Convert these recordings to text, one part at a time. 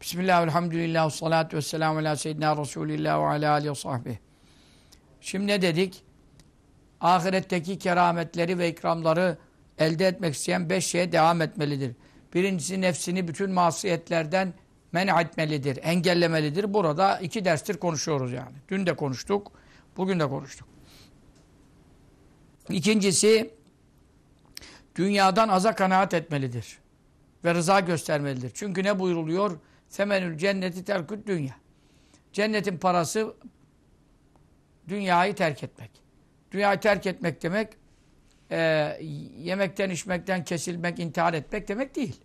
Bismillah, elhamdülillah, salatu vesselamu ala seyyidina Resulillah ve ala alihi ve sahbihi. Şimdi ne dedik? Ahiretteki kerametleri ve ikramları elde etmek isteyen beş şeye devam etmelidir. Birincisi nefsini bütün masiyetlerden men etmelidir, engellemelidir. Burada iki derstir konuşuyoruz yani. Dün de konuştuk, bugün de konuştuk. İkincisi, dünyadan aza kanaat etmelidir. Ve rıza göstermelidir. Çünkü ne buyuruluyor? Semenül cenneti terküt dünya. Cennetin parası dünyayı terk etmek. Dünyayı terk etmek demek e, yemekten içmekten kesilmek, intihar etmek demek değil.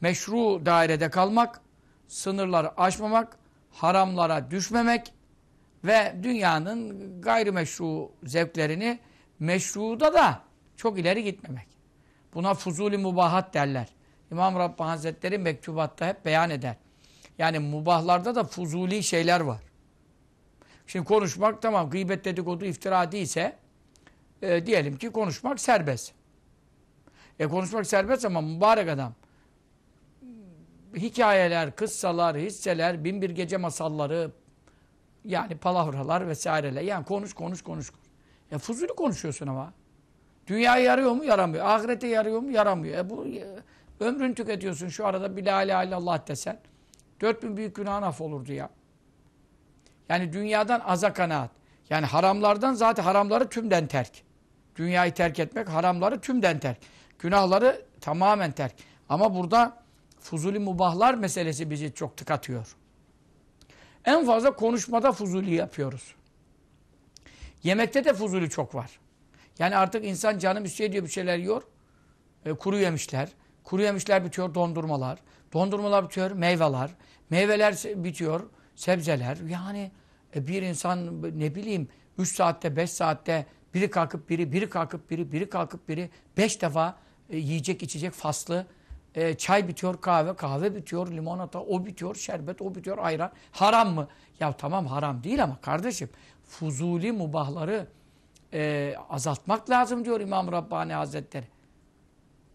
Meşru dairede kalmak, sınırları aşmamak, haramlara düşmemek ve dünyanın gayrimeşru zevklerini meşruda da çok ileri gitmemek. Buna fuzuli mubahat derler. İmam Rabbani Hazretleri mektubatta hep beyan eder. Yani mubahlarda da fuzuli şeyler var. Şimdi konuşmak tamam gıybet dedikodu iftira değilse e, diyelim ki konuşmak serbest. E konuşmak serbest ama mübarek adam hikayeler, kıssalar, hisseler, binbir gece masalları yani palavralar vesaireler. Yani konuş konuş konuş. konuş. E fuzuli konuşuyorsun ama. Dünyaya yarıyor mu? Yaramıyor. Ahirete yarıyor mu? Yaramıyor. E bu e, ömrünü tüketiyorsun. Şu arada bir la ilahe illallah desen. 4000 büyük günahın af olurdu ya. Yani dünyadan aza kanaat. Yani haramlardan zaten haramları tümden terk. Dünyayı terk etmek haramları tümden terk. Günahları tamamen terk. Ama burada fuzuli mubahlar meselesi bizi çok tıkatıyor. En fazla konuşmada fuzuli yapıyoruz. Yemekte de fuzuli çok var. Yani artık insan canım istiyor diyor bir şeyler yiyor. E, kuru yemişler. Kuru yemişler bitiyor dondurmalar. Dondurmalar bitiyor meyveler. Meyveler bitiyor sebzeler. Yani e, bir insan ne bileyim 3 saatte 5 saatte biri kalkıp biri, biri kalkıp biri, biri kalkıp biri 5 defa e, yiyecek içecek faslı. E, çay bitiyor kahve, kahve bitiyor limonata, o bitiyor şerbet, o bitiyor ayran. Haram mı? Ya tamam haram değil ama kardeşim fuzuli mubahları e, azaltmak lazım diyor İmam Rabbani Hazretleri.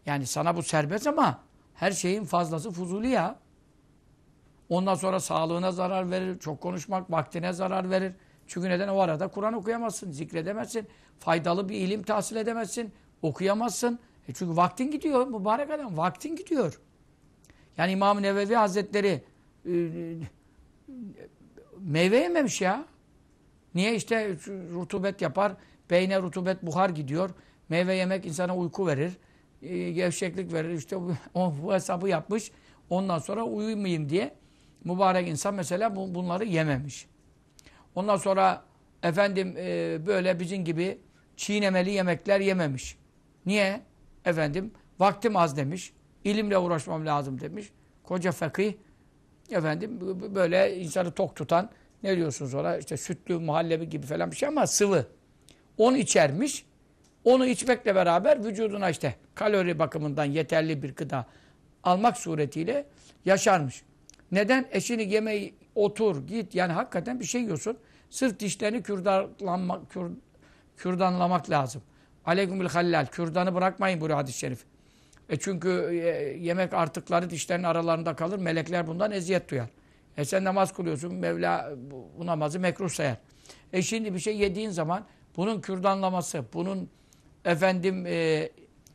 Yani sana bu serbest ama her şeyin fazlası fuzuli ya. Ondan sonra sağlığına zarar verir. Çok konuşmak vaktine zarar verir. Çünkü neden o arada Kur'an okuyamazsın, zikredemezsin. Faydalı bir ilim tahsil edemezsin. Okuyamazsın. E çünkü vaktin gidiyor mübarek adam. Vaktin gidiyor. Yani İmam Nevevi Hazretleri e, meyve yememiş ya. Niye işte rutubet yapar? Beyne rutubet buhar gidiyor. Meyve yemek insana uyku verir. E, gevşeklik verir. İşte o, bu hesabı yapmış. Ondan sonra uyumayayım diye mübarek insan mesela bu, bunları yememiş. Ondan sonra efendim e, böyle bizim gibi çiğnemeli yemekler yememiş. Niye? Efendim vaktim az demiş. İlimle uğraşmam lazım demiş. Koca fakih efendim böyle insanı tok tutan ne diyorsunuz ona? İşte sütlü muhallebi gibi falan bir şey ama sıvı. Onu içermiş. Onu içmekle beraber vücuduna işte kalori bakımından yeterli bir gıda almak suretiyle yaşarmış. Neden? Eşini yemeği otur, git. Yani hakikaten bir şey yiyorsun. Sırf dişlerini kürdanlamak, kür, kürdanlamak lazım. Aleykümül hallal. Kürdanı bırakmayın bu hadis-i şerif. E çünkü e, yemek artıkları dişlerin aralarında kalır. Melekler bundan eziyet duyar. E sen namaz kılıyorsun. Mevla bu namazı mekruh sayar. E şimdi bir şey yediğin zaman bunun kürdanlaması, bunun efendim e,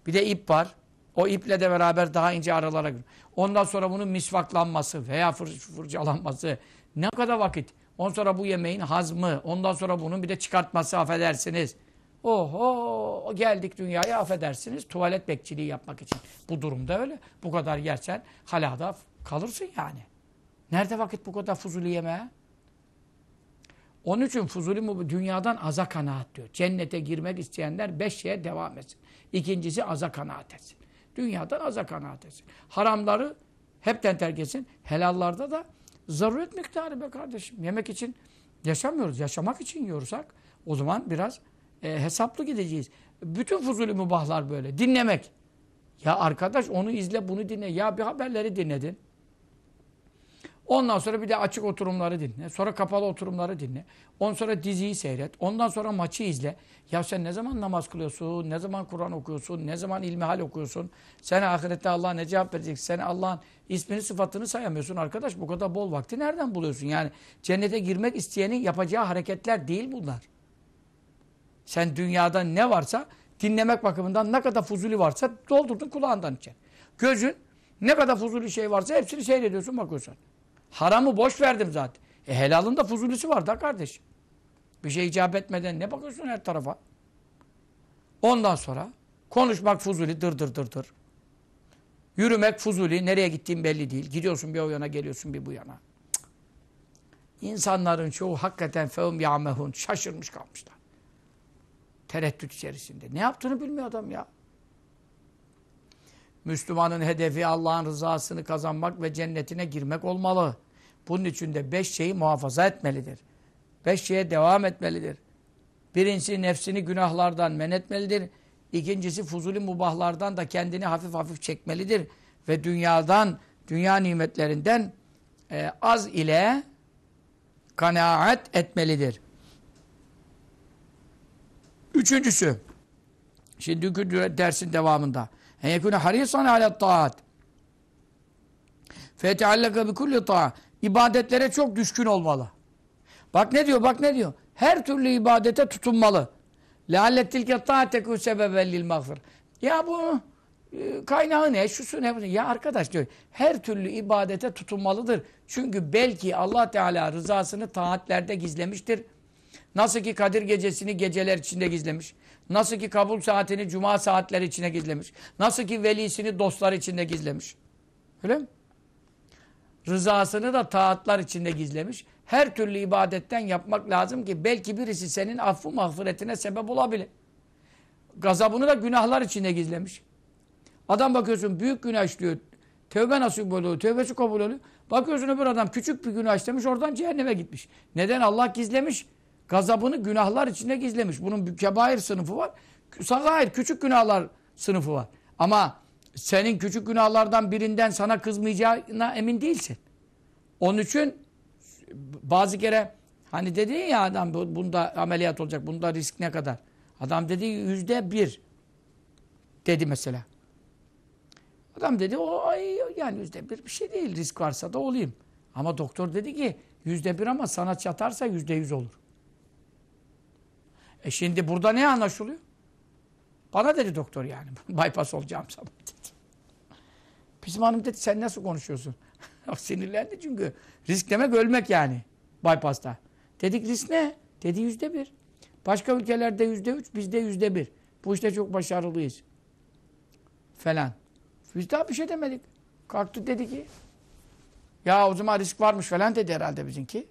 bir de ip var. O iple de beraber daha ince aralara giriyor. Ondan sonra bunun misvaklanması veya fır, fırçalanması ne kadar vakit. Ondan sonra bu yemeğin hazmı, ondan sonra bunun bir de çıkartması affedersiniz. Oho geldik dünyaya affedersiniz tuvalet bekçiliği yapmak için. Bu durumda öyle. Bu kadar yersen halada kalırsın yani. Nerede vakit bu kadar fuzuli yemeğe? Onun için fuzuli mu dünyadan aza kanaat diyor. Cennete girmek isteyenler beş şeye devam etsin. İkincisi aza kanaat etsin. Dünyadan aza kanaat etsin. Haramları hepten terk etsin. Helallarda da zaruret miktarı be kardeşim. Yemek için yaşamıyoruz. Yaşamak için yiyorsak o zaman biraz e, hesaplı gideceğiz. Bütün fuzuli mübahlar böyle. Dinlemek. Ya arkadaş onu izle bunu dinle. Ya bir haberleri dinledin. Ondan sonra bir de açık oturumları dinle. Sonra kapalı oturumları dinle. Ondan sonra diziyi seyret. Ondan sonra maçı izle. Ya sen ne zaman namaz kılıyorsun? Ne zaman Kur'an okuyorsun? Ne zaman ilmihal okuyorsun? Sen ahirette Allah'a ne cevap vereceksin? Sen Allah'ın ismini sıfatını sayamıyorsun arkadaş. Bu kadar bol vakti nereden buluyorsun? Yani cennete girmek isteyenin yapacağı hareketler değil bunlar. Sen dünyada ne varsa dinlemek bakımından ne kadar fuzuli varsa doldurdun kulağından içeri. Gözün ne kadar fuzuli şey varsa hepsini seyrediyorsun bakıyorsun. Haramı boş verdim zaten. E helalın da fuzulisi var da kardeşim. Bir şey icap etmeden ne bakıyorsun her tarafa? Ondan sonra konuşmak fuzuli dır dır dır dır. Yürümek fuzuli. Nereye gittiğin belli değil. Gidiyorsun bir o yana geliyorsun bir bu yana. Cık. İnsanların çoğu hakikaten fevm ya'mehun. Şaşırmış kalmışlar. Tereddüt içerisinde. Ne yaptığını bilmiyor adam ya. Müslümanın hedefi Allah'ın rızasını kazanmak ve cennetine girmek olmalı. Bunun için de beş şeyi muhafaza etmelidir. Beş şeye devam etmelidir. Birincisi nefsini günahlardan men etmelidir. İkincisi fuzuli mubahlardan da kendini hafif hafif çekmelidir. Ve dünyadan, dünya nimetlerinden e, az ile kanaat etmelidir. Üçüncüsü, şimdi dünkü dersin devamında. En yekune harisan ala taat. Feteallaka bi kulli taat. İbadetlere çok düşkün olmalı. Bak ne diyor, bak ne diyor. Her türlü ibadete tutunmalı. لَعَلَّتْ تِلْكَ تَعَتَكُ سَبَبًا لِلْمَغْفِرِ Ya bu e, kaynağı ne, şusu ne? Ya arkadaş diyor, her türlü ibadete tutunmalıdır. Çünkü belki Allah Teala rızasını taatlerde gizlemiştir. Nasıl ki Kadir gecesini geceler içinde gizlemiş. Nasıl ki kabul saatini cuma saatleri içine gizlemiş. Nasıl ki velisini dostlar içinde gizlemiş. Öyle mi? Rızasını da taatlar içinde gizlemiş. Her türlü ibadetten yapmak lazım ki belki birisi senin affı mağfiretine sebep olabilir. Gazabını da günahlar içinde gizlemiş. Adam bakıyorsun büyük günah işliyor. Tevbe nasip oluyor, tevbesi kabul oluyor. Bakıyorsun öbür adam küçük bir günah işlemiş, oradan cehenneme gitmiş. Neden? Allah gizlemiş. Gazabını günahlar içinde gizlemiş. Bunun kebair sınıfı var. Sagair, küçük günahlar sınıfı var. Ama senin küçük günahlardan birinden sana kızmayacağına emin değilsin. Onun için bazı kere hani dedi ya adam bunda ameliyat olacak, bunda risk ne kadar? Adam dedi yüzde bir dedi mesela. Adam dedi o ay yani yüzde bir bir şey değil risk varsa da olayım. Ama doktor dedi ki yüzde bir ama sana çatarsa yüzde yüz olur. E şimdi burada ne anlaşılıyor? Bana dedi doktor yani. Bypass olacağım zaman dedi. Bizim hanım dedi sen nasıl konuşuyorsun? Sinirlendi çünkü. Risk demek ölmek yani. Bypass'ta. Dedik risk ne? Dedi yüzde bir. Başka ülkelerde yüzde üç, bizde yüzde bir. Bu işte çok başarılıyız. Falan. Biz daha bir şey demedik. Kalktı dedi ki ya o zaman risk varmış falan dedi herhalde bizimki.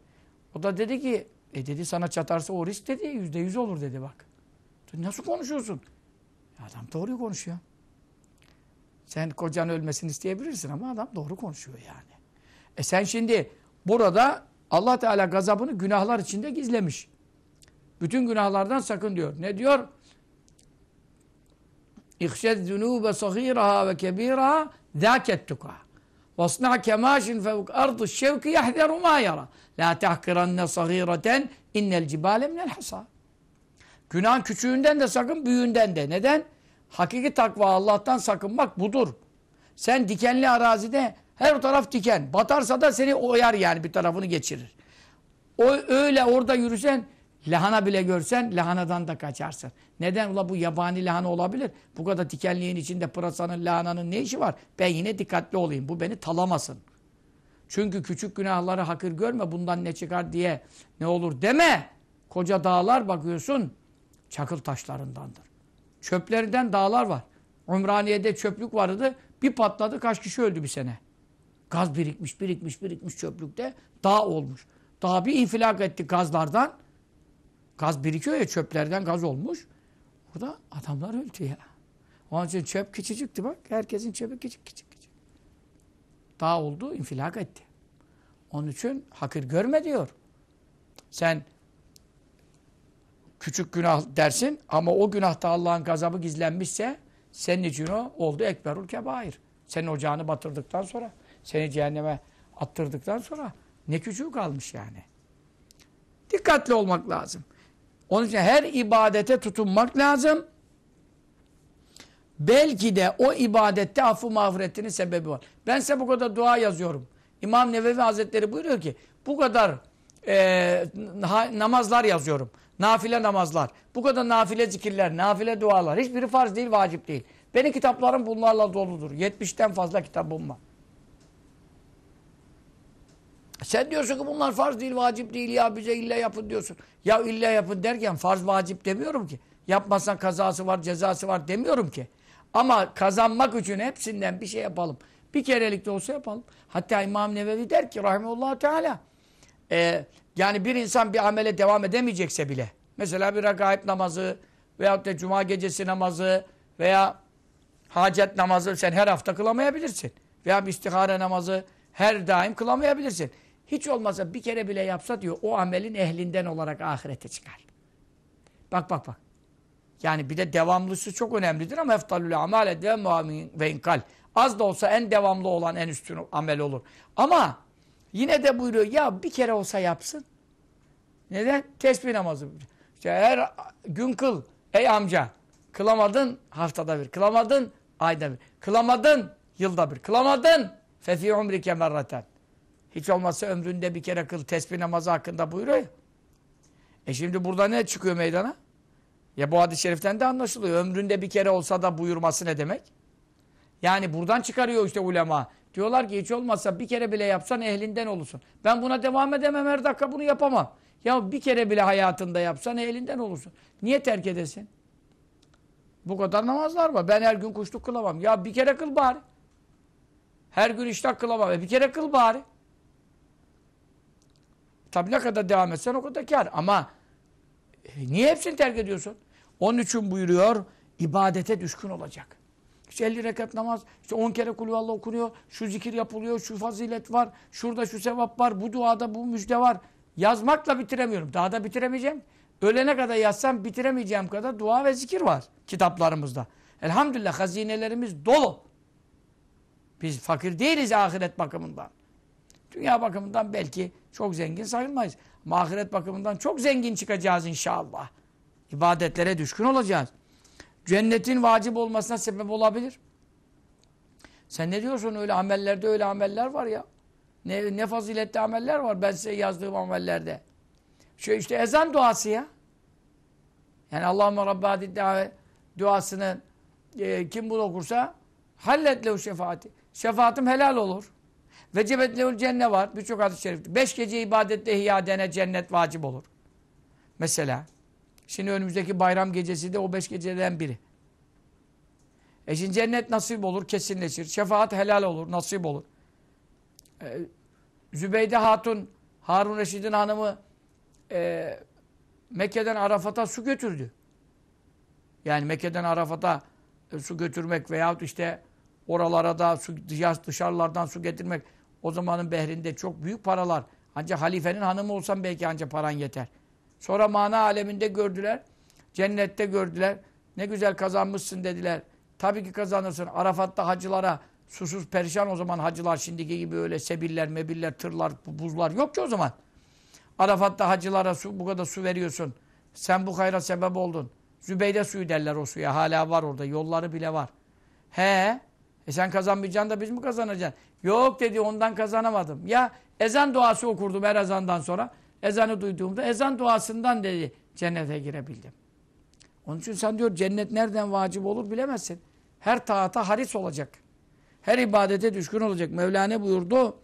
O da dedi ki e dedi sana çatarsa o risk dedi yüzde yüz olur dedi bak. Nasıl konuşuyorsun? Adam doğruyu konuşuyor. Sen kocan ölmesini isteyebilirsin ama adam doğru konuşuyor yani. E sen şimdi burada Allah Teala gazabını günahlar içinde gizlemiş. Bütün günahlardan sakın diyor. Ne diyor? İhşed zunube sahiraha ve kebiraha zâkettuka. Vasna kemaşin fevk ardı şevki yahzeru ma yara. La tahkiranne sahireten innel cibale minel hasa. Günah küçüğünden de sakın, büyüğünden de. Neden? Hakiki takva Allah'tan sakınmak budur. Sen dikenli arazide her taraf diken. Batarsa da seni oyar yani bir tarafını geçirir. O öyle orada yürüsen lahana bile görsen lahanadan da kaçarsın. Neden? Ula bu yabani lahana olabilir. Bu kadar dikenliğin içinde pırasanın lahananın ne işi var? Ben yine dikkatli olayım. Bu beni talamasın. Çünkü küçük günahları hakır görme bundan ne çıkar diye ne olur deme. Koca dağlar bakıyorsun çakıl taşlarındandır. Çöplerinden dağlar var. Umraniye'de çöplük vardı. Bir patladı kaç kişi öldü bir sene. Gaz birikmiş, birikmiş, birikmiş çöplükte. Dağ olmuş. Dağ bir infilak etti gazlardan. Gaz birikiyor ya çöplerden gaz olmuş. Burada adamlar öldü ya. Onun için çöp küçücüktü bak. Herkesin çöpü küçük küçük küçük. Dağ oldu, infilak etti. Onun için hakir görme diyor. Sen küçük günah dersin ama o günahta Allah'ın gazabı gizlenmişse senin için o oldu ekberul kebair. Senin ocağını batırdıktan sonra seni cehenneme attırdıktan sonra ne küçüğü kalmış yani. Dikkatli olmak lazım. Onun için her ibadete tutunmak lazım. Belki de o ibadette affı mağfiretinin sebebi var. Ben size bu kadar dua yazıyorum. İmam Nevevi Hazretleri buyuruyor ki bu kadar e, namazlar yazıyorum. Nafile namazlar. Bu kadar nafile zikirler, nafile dualar. Hiçbiri farz değil, vacip değil. Benim kitaplarım bunlarla doludur. 70'ten fazla kitabım var. Sen diyorsun ki bunlar farz değil, vacip değil ya bize illa yapın diyorsun. Ya illa yapın derken farz vacip demiyorum ki. Yapmazsan kazası var, cezası var demiyorum ki. Ama kazanmak için hepsinden bir şey yapalım. Bir kerelik de olsa yapalım. Hatta İmam Nevevi der ki rahmetullah teala e, yani bir insan bir amele devam edemeyecekse bile mesela bir rakaip namazı veyahut da cuma gecesi namazı veya hacet namazı sen her hafta kılamayabilirsin. Veya bir istihare namazı her daim kılamayabilirsin. Hiç olmazsa bir kere bile yapsa diyor o amelin ehlinden olarak ahirete çıkar. Bak bak bak. Yani bir de devamlısı çok önemlidir ama eftalül amale devamı ve inkal. Az da olsa en devamlı olan en üstün amel olur. Ama yine de buyuruyor ya bir kere olsa yapsın. Neden? Tesbih namazı. İşte her gün kıl. Ey amca kılamadın haftada bir. Kılamadın ayda bir. Kılamadın yılda bir. Kılamadın fefi umrike merraten. Hiç olmazsa ömründe bir kere kıl tesbih namazı hakkında buyuruyor. E şimdi burada ne çıkıyor meydana? Ya bu hadis-i şeriften de anlaşılıyor. Ömründe bir kere olsa da buyurması ne demek? Yani buradan çıkarıyor işte ulema. Diyorlar ki hiç olmazsa bir kere bile yapsan ehlinden olursun. Ben buna devam edemem her dakika bunu yapamam. Ya bir kere bile hayatında yapsan ehlinden olursun. Niye terk edesin? Bu kadar namazlar var. Ben her gün kuşluk kılamam. Ya bir kere kıl bari. Her gün iştah kılamam. E bir kere kıl bari. Tabi ne kadar devam etsen o kadar kar. Ama e, niye hepsini terk ediyorsun? Onun için buyuruyor, ibadete düşkün olacak. İşte 50 rekat namaz, işte 10 kere kulüvallah okunuyor, şu zikir yapılıyor, şu fazilet var, şurada şu sevap var, bu duada bu müjde var. Yazmakla bitiremiyorum. Daha da bitiremeyeceğim. Ölene kadar yazsam bitiremeyeceğim kadar dua ve zikir var kitaplarımızda. Elhamdülillah hazinelerimiz dolu. Biz fakir değiliz ahiret bakımından. Dünya bakımından belki çok zengin sayılmayız. Ama ahiret bakımından çok zengin çıkacağız inşallah. İbadetlere düşkün olacağız. Cennetin vacip olmasına sebep olabilir. Sen ne diyorsun öyle amellerde öyle ameller var ya. Ne, ne faziletli ameller var ben size yazdığım amellerde. Şu işte ezan duası ya. Yani Allahümme Rabbâdi duasını e, kim bunu okursa hallet lehu şefaati. Şefaatim helal olur. Vecebet lehul cennet var. Birçok hadis-i şerifte. Beş gece ibadette ihya dene cennet vacip olur. Mesela. Şimdi önümüzdeki bayram gecesi de o beş geceden biri. E şimdi cennet nasip olur, kesinleşir. Şefaat helal olur, nasip olur. Ee, Zübeyde Hatun, Harun Reşid'in hanımı e, Mekke'den Arafat'a su götürdü. Yani Mekke'den Arafat'a e, su götürmek veyahut işte oralara da su, dışarılardan su getirmek o zamanın behrinde çok büyük paralar. Ancak halifenin hanımı olsan belki ancak paran yeter. Sonra mana aleminde gördüler. Cennette gördüler. Ne güzel kazanmışsın dediler. Tabii ki kazanırsın. Arafat'ta hacılara susuz perişan o zaman hacılar şimdiki gibi öyle sebiller, mebiller, tırlar, buzlar yok ki o zaman. Arafat'ta hacılara su, bu kadar su veriyorsun. Sen bu hayra sebep oldun. Zübeyde suyu derler o suya. Hala var orada. Yolları bile var. He. E sen kazanmayacaksın da biz mi kazanacaksın? Yok dedi ondan kazanamadım. Ya ezan duası okurdum her ezandan sonra. Ezanı duyduğumda ezan duasından dedi cennete girebildim. Onun için sen diyor cennet nereden vacip olur bilemezsin. Her taata haris olacak. Her ibadete düşkün olacak. Mevlana buyurdu.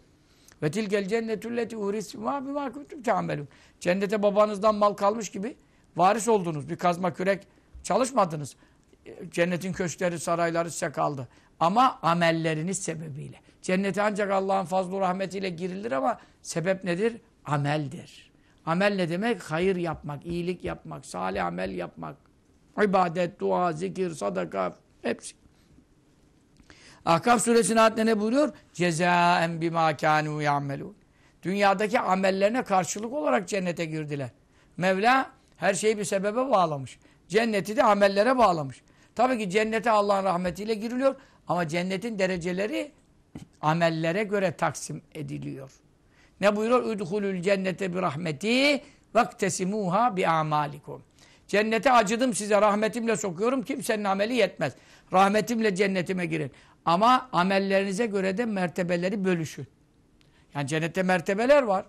Ve tilkel cennetülleti urisma bima kuntum ta'melun. Cennete babanızdan mal kalmış gibi varis oldunuz. Bir kazma kürek çalışmadınız. Cennetin köşkleri, sarayları size kaldı. Ama amelleriniz sebebiyle. Cennete ancak Allah'ın fazlu rahmetiyle girilir ama sebep nedir? Ameldir. Amel ne demek? Hayır yapmak, iyilik yapmak, salih amel yapmak. İbadet, dua, zikir, sadaka hepsi. Ahkaf suresinin ayetinde ne buyuruyor? Cezaen bima kanu ya'melun. Dünyadaki amellerine karşılık olarak cennete girdiler. Mevla her şeyi bir sebebe bağlamış. Cenneti de amellere bağlamış. Tabii ki cennete Allah'ın rahmetiyle giriliyor ama cennetin dereceleri amellere göre taksim ediliyor. Ne buyuruyor? Udhulul cennete bir rahmeti vaktesimuha bi amalikum. Cennete acıdım size rahmetimle sokuyorum. Kimsenin ameli yetmez. Rahmetimle cennetime girin. Ama amellerinize göre de mertebeleri bölüşün. Yani cennette mertebeler var.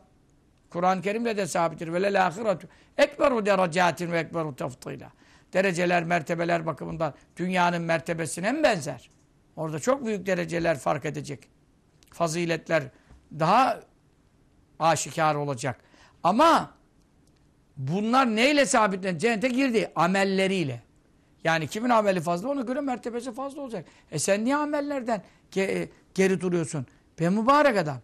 Kur'an-ı Kerim'de de sabittir. Ve lel ahiretu ekberu derecatin ve ekberu tefdila. Dereceler, mertebeler bakımından dünyanın mertebesine mi benzer? Orada çok büyük dereceler fark edecek. Faziletler daha aşikar olacak. Ama bunlar neyle sabitlen? Cennete girdi. Amelleriyle. Yani kimin ameli fazla ona göre mertebesi fazla olacak. E sen niye amellerden ge geri duruyorsun? Be mübarek adam.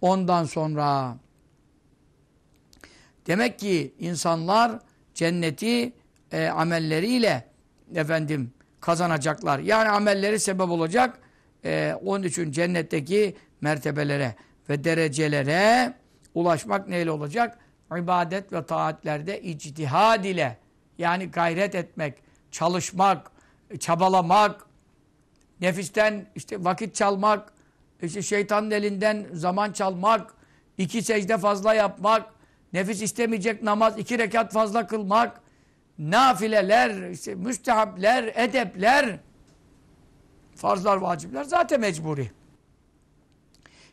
Ondan sonra demek ki insanlar cenneti e, amelleriyle efendim kazanacaklar. Yani amelleri sebep olacak. E, onun için cennetteki mertebelere ve derecelere ulaşmak neyle olacak? İbadet ve taatlerde ictihad ile yani gayret etmek, çalışmak, çabalamak, nefisten işte vakit çalmak, işte şeytanın elinden zaman çalmak, iki secde fazla yapmak, nefis istemeyecek namaz iki rekat fazla kılmak, nafileler, işte müstehapler, edepler, farzlar, vacipler zaten mecburi.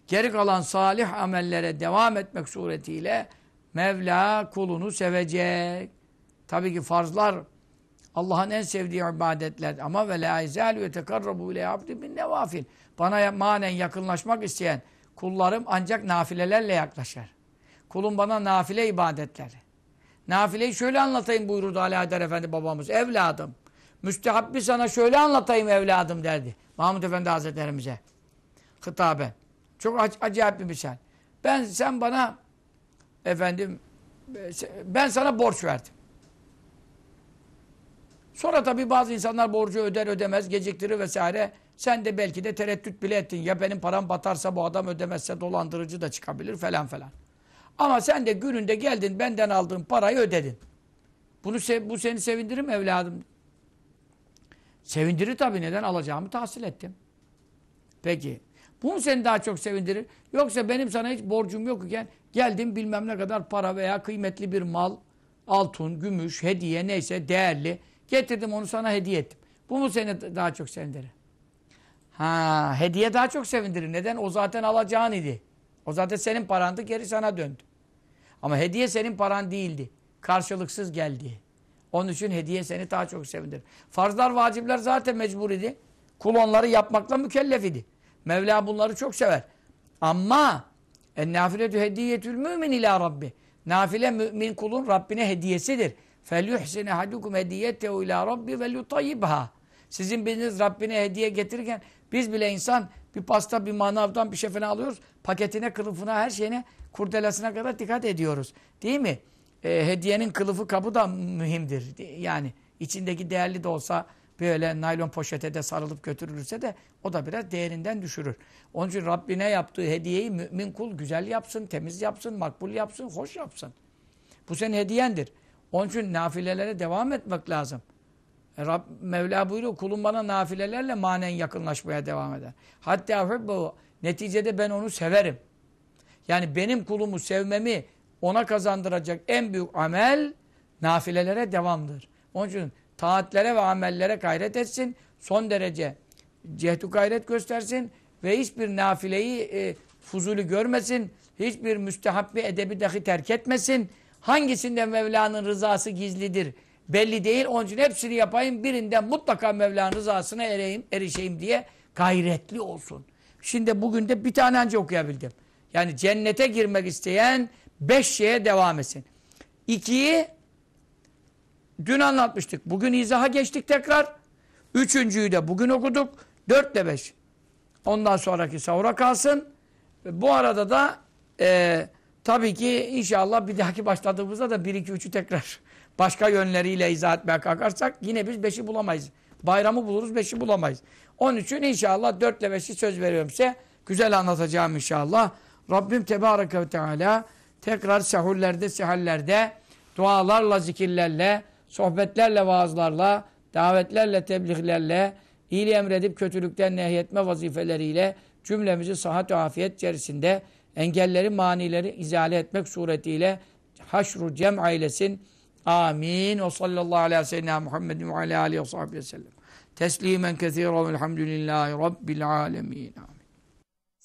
Geri kalan salih amellere devam etmek suretiyle Mevla kulunu sevecek. Tabii ki farzlar Allah'ın en sevdiği ibadetler ama ve la izalü yetekarrabu ile abdi bin nevafil. Bana manen yakınlaşmak isteyen kullarım ancak nafilelerle yaklaşır. Kulum bana nafile ibadetleri. Nafileyi şöyle anlatayım buyurdu Ali Haydar Efendi babamız. Evladım. Müstehabbi sana şöyle anlatayım evladım derdi. Mahmud Efendi Hazretlerimize. Hitaben. Çok ac acayip bir misal. Ben sen bana efendim ben sana borç verdim. Sonra tabii bazı insanlar borcu öder ödemez, geciktirir vesaire. Sen de belki de tereddüt bile ettin. Ya benim param batarsa bu adam ödemezse dolandırıcı da çıkabilir falan falan. Ama sen de gününde geldin benden aldığın parayı ödedin. Bunu bu seni sevindirir mi evladım? Sevindirir tabii. Neden alacağımı tahsil ettim. Peki. Bu mu seni daha çok sevindirir? Yoksa benim sana hiç borcum yok iken geldim bilmem ne kadar para veya kıymetli bir mal, altın, gümüş, hediye neyse değerli getirdim onu sana hediye ettim. Bu mu seni daha çok sevindirir? Ha, hediye daha çok sevindirir. Neden? O zaten alacağın idi. O zaten senin parandı, geri sana döndü. Ama hediye senin paran değildi. Karşılıksız geldi. Onun için hediye seni daha çok sevindir. Farzlar, vacipler zaten mecbur idi. Kul onları yapmakla mükellef idi. Mevla bunları çok sever. Ama en nafiletü hediyetül mümin ila Rabbi. Nafile mümin kulun Rabbine hediyesidir. Felyuhsine hadukum hediyetehu ila Rabbi ve lutayyibha. Sizin biriniz Rabbine hediye getirirken biz bile insan bir pasta, bir manavdan bir şey falan alıyoruz. Paketine, kılıfına, her şeyine kurdelasına kadar dikkat ediyoruz. Değil mi? E, hediyenin kılıfı kabı da mühimdir. Yani içindeki değerli de olsa böyle naylon poşete de sarılıp götürülürse de o da biraz değerinden düşürür. Onun için Rabbine yaptığı hediyeyi mümin kul güzel yapsın, temiz yapsın, makbul yapsın, hoş yapsın. Bu senin hediyendir. Onun için nafilelere devam etmek lazım. E Rab, Mevla buyuruyor kulum bana nafilelerle manen yakınlaşmaya devam eder. Hatta hubbu neticede ben onu severim. Yani benim kulumu sevmemi ona kazandıracak en büyük amel nafilelere devamdır. Onun için taatlere ve amellere gayret etsin. Son derece cehdu gayret göstersin ve hiçbir nafileyi e, fuzuli görmesin. Hiçbir müstehabbi edebi dahi terk etmesin. Hangisinde Mevla'nın rızası gizlidir belli değil. Onun için hepsini yapayım. Birinden mutlaka Mevla'nın rızasına ereyim, erişeyim diye gayretli olsun. Şimdi bugün de bir tane önce okuyabildim. Yani cennete girmek isteyen beş şeye devam etsin. İkiyi dün anlatmıştık. Bugün izaha geçtik tekrar. Üçüncüyü de bugün okuduk. Dört de beş. Ondan sonraki sahura kalsın. Bu arada da e, tabii ki inşallah bir dahaki başladığımızda da bir iki üçü tekrar başka yönleriyle izah etmeye kalkarsak yine biz beşi bulamayız. Bayramı buluruz beşi bulamayız. Onun için inşallah dörtle beşi söz veriyorum size. Güzel anlatacağım inşallah. Rabbim Tebareke ve Teala tekrar sehurlerde, sehallerde dualarla, zikirlerle, sohbetlerle, vaazlarla, davetlerle, tebliğlerle iyiliği emredip kötülükten nehyetme vazifeleriyle cümlemizi sıhhat ve afiyet içerisinde engelleri, manileri izale etmek suretiyle haşru cem eylesin. Amin. Ve sallallahu aleyhi ve sellem Muhammedin ve aleyhi ve sellem. Teslimen kethiren velhamdülillahi rabbil alemin.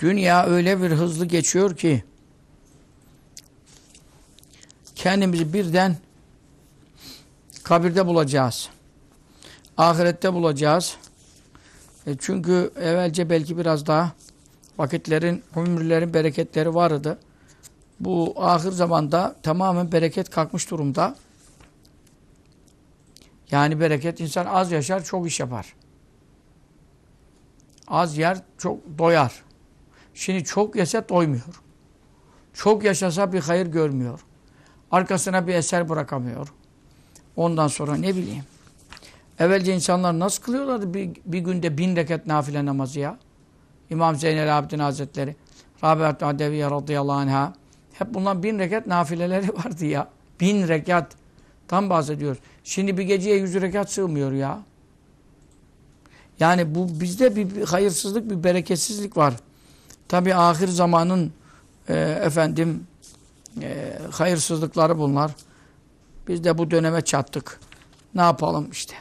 Dünya öyle bir hızlı geçiyor ki kendimizi birden kabirde bulacağız. Ahirette bulacağız. E çünkü evvelce belki biraz daha vakitlerin, ömürlerin bereketleri vardı. Bu ahir zamanda tamamen bereket kalkmış durumda. Yani bereket insan az yaşar, çok iş yapar. Az yer, çok doyar. Şimdi çok yese doymuyor. Çok yaşasa bir hayır görmüyor. Arkasına bir eser bırakamıyor. Ondan sonra ne bileyim. Evvelce insanlar nasıl kılıyorlardı bir, bir günde bin rekat nafile namazı ya? İmam Zeynel Abidin Hazretleri, Rabiat Adeviye radıyallahu anh'a. Hep bundan bin rekat nafileleri vardı ya. Bin rekat. Tam bahsediyoruz. Şimdi bir geceye yüz rekat sığmıyor ya. Yani bu bizde bir, bir hayırsızlık, bir bereketsizlik var. Tabi ahir zamanın e, efendim e, hayırsızlıkları bunlar. Biz de bu döneme çattık. Ne yapalım işte.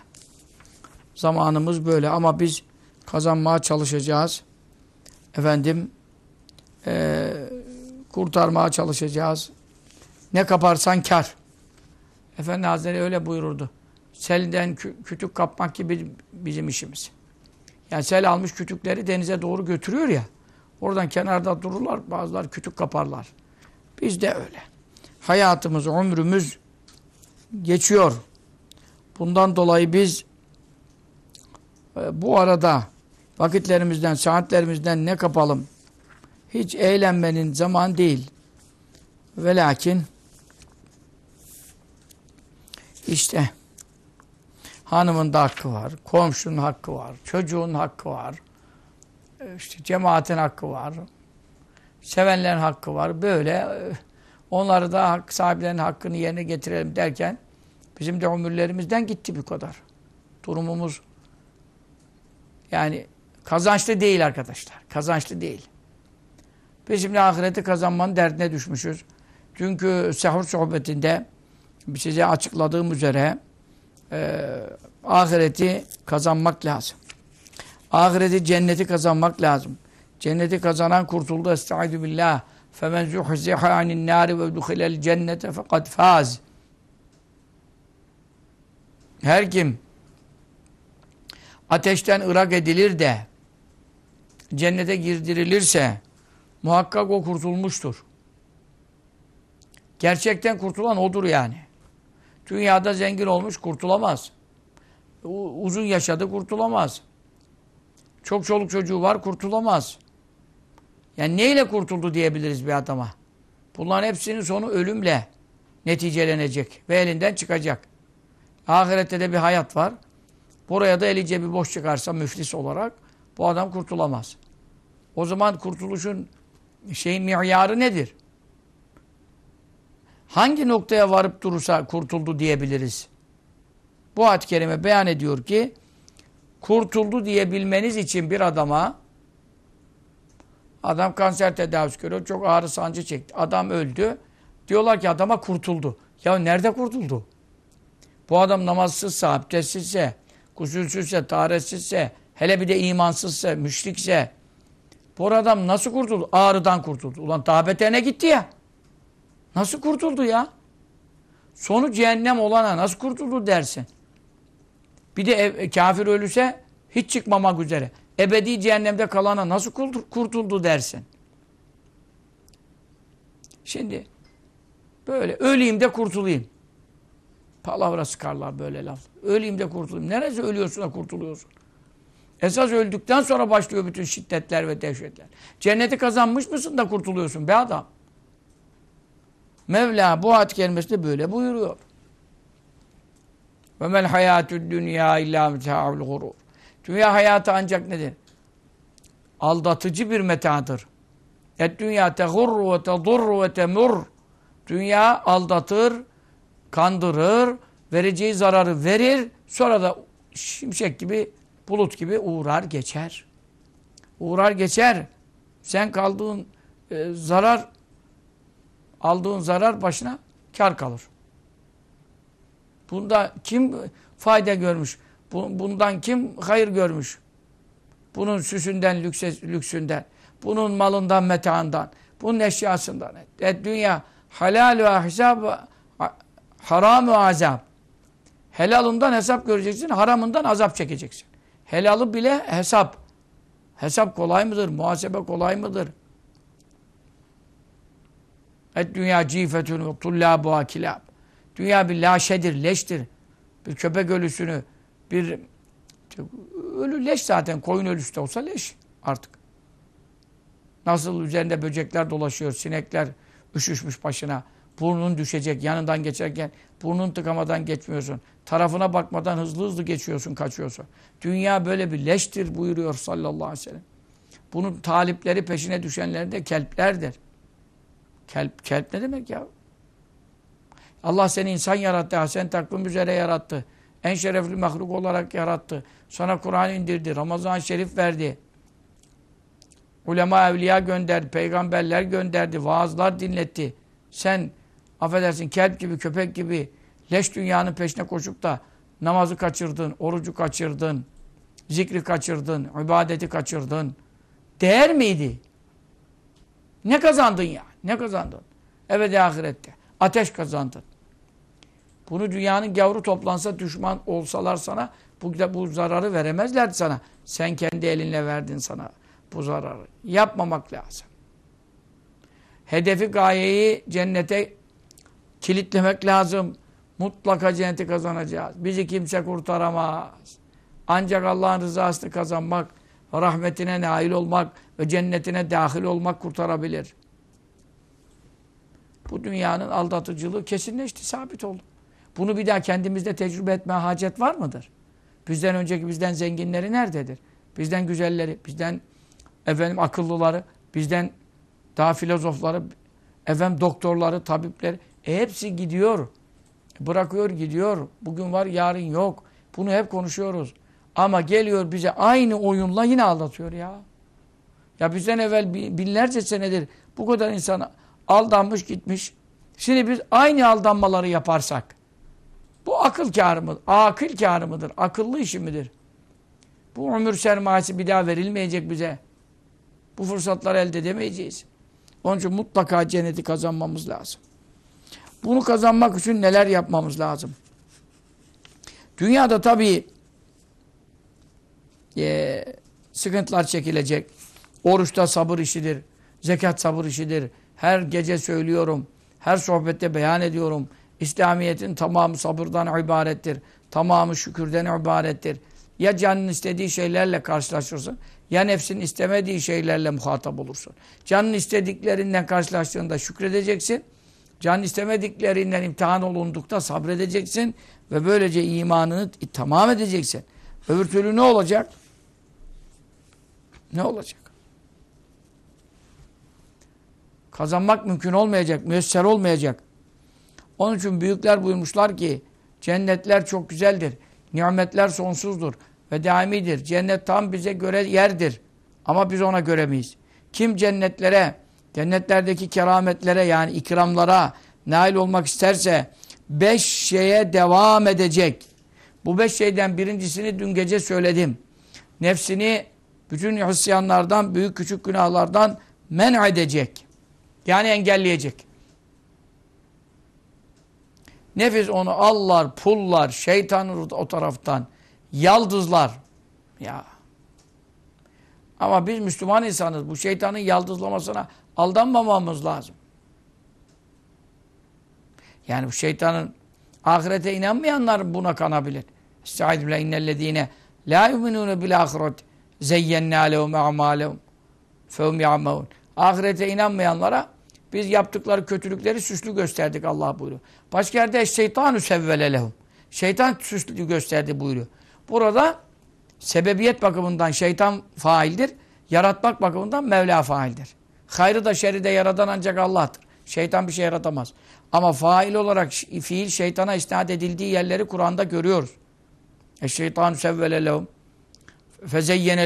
Zamanımız böyle ama biz kazanmaya çalışacağız. Efendim e, kurtarmaya çalışacağız. Ne kaparsan kar. Efendi Hazretleri öyle buyururdu. Selden kü kütük kapmak gibi bizim işimiz. Yani sel almış kütükleri denize doğru götürüyor ya. Oradan kenarda dururlar, bazılar kütük kaparlar. Biz de öyle. Hayatımız, ömrümüz geçiyor. Bundan dolayı biz e, bu arada vakitlerimizden, saatlerimizden ne kapalım? Hiç eğlenmenin zaman değil. Ve lakin işte hanımın da hakkı var, komşunun hakkı var, çocuğun hakkı var, işte cemaatin hakkı var, sevenlerin hakkı var. Böyle e, onları da hak sahiplerinin hakkını yerine getirelim derken bizim de ömürlerimizden gitti bu kadar. Durumumuz yani kazançlı değil arkadaşlar. Kazançlı değil. Biz şimdi ahireti kazanmanın derdine düşmüşüz. Çünkü sehur sohbetinde size açıkladığım üzere e, ahireti kazanmak lazım. Ahireti cenneti kazanmak lazım. Cenneti kazanan kurtuldu. Estaizu billah. Femen zuhziha anin nari ve duhilel cennete fekad faz. Her kim ateşten ırak edilir de cennete girdirilirse muhakkak o kurtulmuştur. Gerçekten kurtulan odur yani. Dünyada zengin olmuş kurtulamaz. Uzun yaşadı kurtulamaz. Çok çoluk çocuğu var kurtulamaz. Yani neyle kurtuldu diyebiliriz bir adama. Bunların hepsinin sonu ölümle neticelenecek ve elinden çıkacak. Ahirette de bir hayat var. Buraya da eli cebi boş çıkarsa müflis olarak bu adam kurtulamaz. O zaman kurtuluşun şeyin miyarı nedir? Hangi noktaya varıp durursa kurtuldu diyebiliriz? Bu ayet-i kerime beyan ediyor ki kurtuldu diye bilmeniz için bir adama adam kanser tedavisi görüyor. Çok ağrı sancı çekti. Adam öldü. Diyorlar ki adama kurtuldu. Ya nerede kurtuldu? Bu adam namazsızsa, abdestsizse, kusursuzsa, taharetsiz hele bir de imansızsa, müşrikse bu adam nasıl kurtuldu? Ağrıdan kurtuldu. Ulan daha beterine gitti ya. Nasıl kurtuldu ya? Sonu cehennem olana nasıl kurtuldu dersin? Bir de ev, kafir ölürse hiç çıkmamak üzere. Ebedi cehennemde kalana nasıl kurtuldu dersin? Şimdi böyle öleyim de kurtulayım. Palavra sıkarlar böyle laf. Öleyim de kurtulayım. Neresi ölüyorsun da kurtuluyorsun? Esas öldükten sonra başlıyor bütün şiddetler ve dehşetler. Cenneti kazanmış mısın da kurtuluyorsun be adam. Mevla bu ayet kelimesinde böyle buyuruyor. Ve mel hayatü dünya illa meta'ul gurur. Dünya hayatı ancak nedir? Aldatıcı bir metadır. Et dünya tehurru ve tedurru ve temur. Dünya aldatır, kandırır, vereceği zararı verir, sonra da şimşek gibi, bulut gibi uğrar geçer. Uğrar geçer. Sen kaldığın e, zarar, aldığın zarar başına kar kalır. Bunda kim fayda görmüş? Bundan kim hayır görmüş? Bunun süsünden, lüksünden, bunun malından, metaından, bunun eşyasından. Et dünya halal ve hesab haram ve azap. Helalından hesap göreceksin, haramından azap çekeceksin. Helalı bile hesap. Hesap kolay mıdır? Muhasebe kolay mıdır? Et dünya cifetun ve tullabuha kilab. Dünya bir laşedir, leştir. Bir köpek ölüsünü, bir ölü leş zaten. Koyun ölüsü de olsa leş artık. Nasıl üzerinde böcekler dolaşıyor, sinekler üşüşmüş başına. Burnun düşecek yanından geçerken burnun tıkamadan geçmiyorsun. Tarafına bakmadan hızlı hızlı geçiyorsun, kaçıyorsun. Dünya böyle bir leştir buyuruyor sallallahu aleyhi ve sellem. Bunun talipleri peşine düşenler de kelplerdir. Kelp, kelp ne demek ya? Allah seni insan yarattı, sen takvim üzere yarattı. En şerefli mahluk olarak yarattı. Sana Kur'an indirdi, Ramazan-ı Şerif verdi. Ulema evliya gönderdi, peygamberler gönderdi, vaazlar dinletti. Sen affedersin kelp gibi, köpek gibi leş dünyanın peşine koşup da namazı kaçırdın, orucu kaçırdın, zikri kaçırdın, ibadeti kaçırdın. Değer miydi? Ne kazandın ya? Ne kazandın? Evet ahirette. Ateş kazandın. Bunu dünyanın gavru toplansa düşman olsalar sana bu, bu zararı veremezlerdi sana. Sen kendi elinle verdin sana bu zararı. Yapmamak lazım. Hedefi gayeyi cennete kilitlemek lazım. Mutlaka cenneti kazanacağız. Bizi kimse kurtaramaz. Ancak Allah'ın rızasını kazanmak, rahmetine nail olmak ve cennetine dahil olmak kurtarabilir. Bu dünyanın aldatıcılığı kesinleşti, sabit oldu. Bunu bir daha kendimizde tecrübe etme hacet var mıdır? Bizden önceki bizden zenginleri nerededir? Bizden güzelleri, bizden efendim akıllıları, bizden daha filozofları, efendim doktorları, tabipleri e hepsi gidiyor. Bırakıyor gidiyor. Bugün var yarın yok. Bunu hep konuşuyoruz. Ama geliyor bize aynı oyunla yine aldatıyor ya. Ya bizden evvel binlerce senedir bu kadar insan aldanmış gitmiş. Şimdi biz aynı aldanmaları yaparsak bu akıl kârı mıdır? Akıl kârı mıdır? Akıllı işi midir? Bu ömür sermayesi bir daha verilmeyecek bize. Bu fırsatları elde edemeyeceğiz. Onun için mutlaka cenneti kazanmamız lazım. Bunu kazanmak için neler yapmamız lazım? Dünyada tabii e, sıkıntılar çekilecek. Oruçta sabır işidir. Zekat sabır işidir. Her gece söylüyorum. Her sohbette beyan ediyorum. İslamiyet'in tamamı sabırdan ibarettir. Tamamı şükürden ibarettir. Ya canın istediği şeylerle karşılaşırsın ya nefsin istemediği şeylerle muhatap olursun. Canın istediklerinden karşılaştığında şükredeceksin. Canın istemediklerinden imtihan olundukta sabredeceksin ve böylece imanını tamam edeceksin. Öbür türlü ne olacak? Ne olacak? Kazanmak mümkün olmayacak, müyesser olmayacak. Onun için büyükler buyurmuşlar ki cennetler çok güzeldir. Nimetler sonsuzdur. ve daimidir. Cennet tam bize göre yerdir. Ama biz ona göre miyiz? Kim cennetlere, cennetlerdeki kerametlere yani ikramlara nail olmak isterse beş şeye devam edecek. Bu beş şeyden birincisini dün gece söyledim. Nefsini bütün hısyanlardan, büyük küçük günahlardan men edecek. Yani engelleyecek. Nefis onu allar, pullar, şeytanın o taraftan, yaldızlar. Ya. Ama biz Müslüman insanız. Bu şeytanın yaldızlamasına aldanmamamız lazım. Yani bu şeytanın ahirete inanmayanlar buna kanabilir. Estaizu billah innellezine la yuminune bil ahiret zeyyennâ lehum a'mâlehum fehum ya'mâun. Ahirete inanmayanlara biz yaptıkları kötülükleri süslü gösterdik Allah buyuruyor. Başka yerde şeytanü sevvele. Şeytan süslü gösterdi buyuruyor. Burada sebebiyet bakımından şeytan faildir. Yaratmak bakımından Mevla faildir. Hayrı da şerri de yaradan ancak Allah'tır. Şeytan bir şey yaratamaz. Ama fail olarak fiil şeytana isnat edildiği yerleri Kur'an'da görüyoruz. E şeytanu sevvele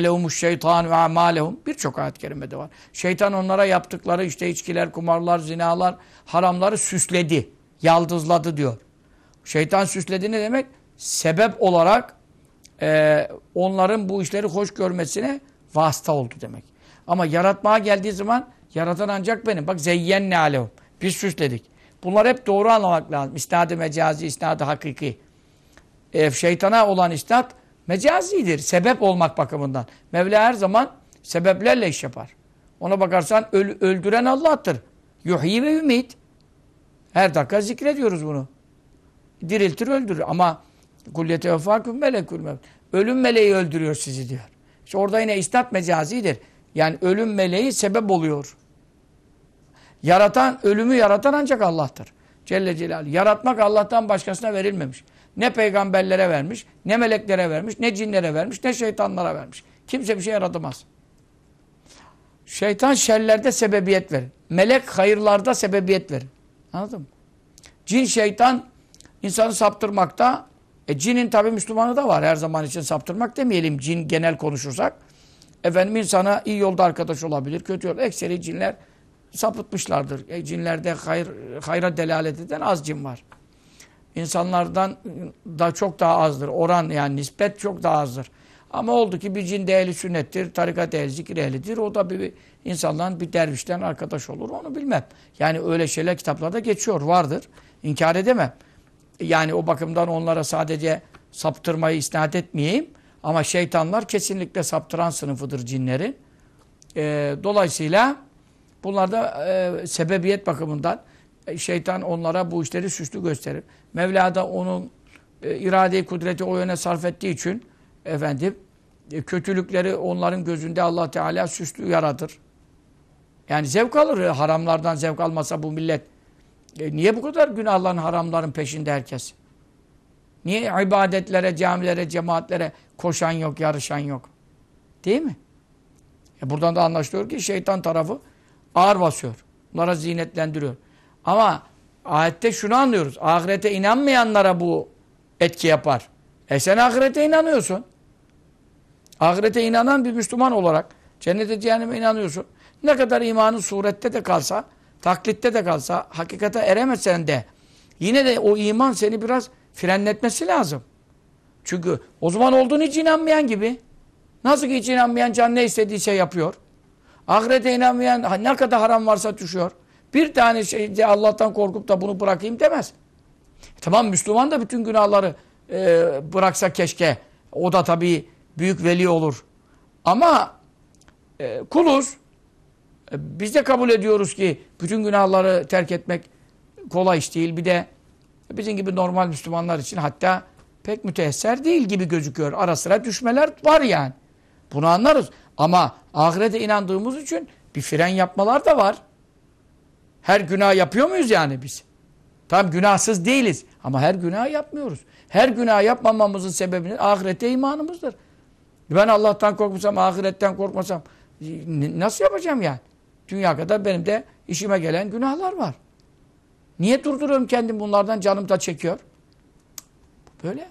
lehumuş şeytan ve amalehum birçok ayet-i kerimede var. Şeytan onlara yaptıkları işte içkiler, kumarlar, zinalar, haramları süsledi, yaldızladı diyor. Şeytan süsledi ne demek? Sebep olarak e, onların bu işleri hoş görmesine vasıta oldu demek. Ama yaratmaya geldiği zaman yaratan ancak benim. Bak zeyyenne alehum. Biz süsledik. Bunlar hep doğru anlamak lazım. İsnad-ı mecazi, isnad-ı hakiki. E, şeytana olan isnat mecazidir. Sebep olmak bakımından. Mevla her zaman sebeplerle iş yapar. Ona bakarsan öl öldüren Allah'tır. Yuhyi ve ümit. Her dakika zikrediyoruz bunu. Diriltir öldürür. Ama kullete vefaküm melekül mevt. Ölüm meleği öldürüyor sizi diyor. İşte orada yine istat mecazidir. Yani ölüm meleği sebep oluyor. Yaratan, ölümü yaratan ancak Allah'tır. Celle Celaluhu. Yaratmak Allah'tan başkasına verilmemiş. Ne peygamberlere vermiş, ne meleklere vermiş, ne cinlere vermiş, ne şeytanlara vermiş. Kimse bir şey yaratamaz. Şeytan şerlerde sebebiyet verir. Melek hayırlarda sebebiyet verir. Anladın mı? Cin şeytan insanı saptırmakta. E cinin tabi Müslümanı da var her zaman için saptırmak demeyelim cin genel konuşursak. Efendim insana iyi yolda arkadaş olabilir, kötü yolda. Ekseri cinler sapıtmışlardır. E, cinlerde hayır, hayra delalet eden az cin var. İnsanlardan da çok daha azdır. Oran yani nispet çok daha azdır. Ama oldu ki bir cin de ehli sünnettir, tarikat ehli, zikir ehlidir. O da bir, bir insandan, bir dervişten arkadaş olur. Onu bilmem. Yani öyle şeyler kitaplarda geçiyor, vardır. İnkar edemem. Yani o bakımdan onlara sadece saptırmayı isnat etmeyeyim. Ama şeytanlar kesinlikle saptıran sınıfıdır cinlerin. E, dolayısıyla bunlar da e, sebebiyet bakımından şeytan onlara bu işleri süslü gösterir. Mevla da onun e, iradeyi, kudreti o yöne sarf ettiği için efendim e, kötülükleri onların gözünde Allah Teala süslü yaratır. Yani zevk alır. Haramlardan zevk almasa bu millet e, niye bu kadar günahların, haramların peşinde herkes? Niye ibadetlere, camilere, cemaatlere koşan yok, yarışan yok? Değil mi? E buradan da anlaşılıyor ki şeytan tarafı ağır basıyor. Bunlara zinetlendiriyor. Ama ayette şunu anlıyoruz. Ahirete inanmayanlara bu etki yapar. E sen ahirete inanıyorsun. Ahirete inanan bir Müslüman olarak cennete cehenneme inanıyorsun. Ne kadar imanın surette de kalsa, taklitte de kalsa, hakikate eremesen de yine de o iman seni biraz frenletmesi lazım. Çünkü o zaman olduğunu hiç inanmayan gibi. Nasıl ki hiç inanmayan can ne istediği şey yapıyor. Ahirete inanmayan ne kadar haram varsa düşüyor. Bir tane şey Allah'tan korkup da bunu bırakayım demez. E tamam Müslüman da bütün günahları e, bıraksa keşke. O da tabii büyük veli olur. Ama e, kuluz. E, biz de kabul ediyoruz ki bütün günahları terk etmek kolay iş değil. Bir de bizim gibi normal Müslümanlar için hatta pek müteesser değil gibi gözüküyor. Ara sıra düşmeler var yani. Bunu anlarız. Ama ahirete inandığımız için bir fren yapmalar da var. Her günah yapıyor muyuz yani biz? Tam günahsız değiliz ama her günah yapmıyoruz. Her günah yapmamamızın sebebi ahirete imanımızdır. Ben Allah'tan korkmasam, ahiretten korkmasam nasıl yapacağım yani? Dünya kadar benim de işime gelen günahlar var. Niye durduruyorum kendim bunlardan canım da çekiyor? Böyle.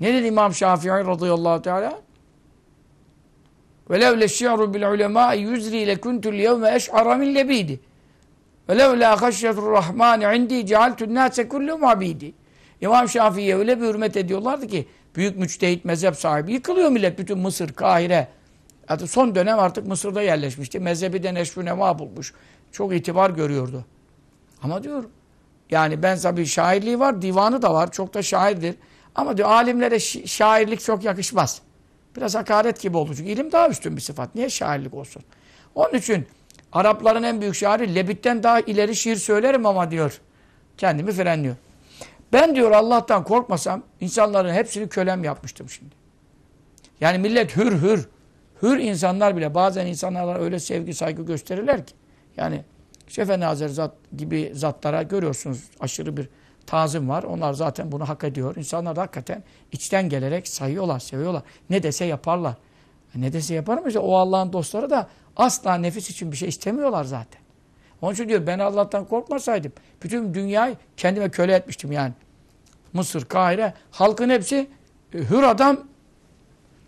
Ne dedi İmam Şafii radıyallahu teala? Velevle şi'ru bil ulema yuzri le kuntul yevme eş'ara min lebidi. Velev la haşyetur rahmani indi cealtun nase kullum abidi. İmam Şafii'ye öyle bir hürmet ediyorlardı ki büyük müçtehit mezhep sahibi yıkılıyor millet bütün Mısır, Kahire. Hatta son dönem artık Mısır'da yerleşmişti. Mezhebi de neşvü nema bulmuş. Çok itibar görüyordu. Ama diyor yani ben tabii şairliği var, divanı da var. Çok da şairdir. Ama diyor alimlere şairlik çok yakışmaz. Biraz hakaret gibi oldu. Çünkü ilim daha üstün bir sıfat. Niye şairlik olsun? Onun için Arapların en büyük şairi Lebit'ten daha ileri şiir söylerim ama diyor. Kendimi frenliyor. Ben diyor Allah'tan korkmasam insanların hepsini kölem yapmıştım şimdi. Yani millet hür hür. Hür insanlar bile bazen insanlara öyle sevgi saygı gösterirler ki. Yani Şefe Nazır gibi zatlara görüyorsunuz aşırı bir tazim var. Onlar zaten bunu hak ediyor. İnsanlar da hakikaten içten gelerek sayıyorlar, seviyorlar. Ne dese yaparlar. Ne dese yaparım işte o Allah'ın dostları da asla nefis için bir şey istemiyorlar zaten. Onun için diyor ben Allah'tan korkmasaydım bütün dünyayı kendime köle etmiştim yani. Mısır, Kahire halkın hepsi e, hür adam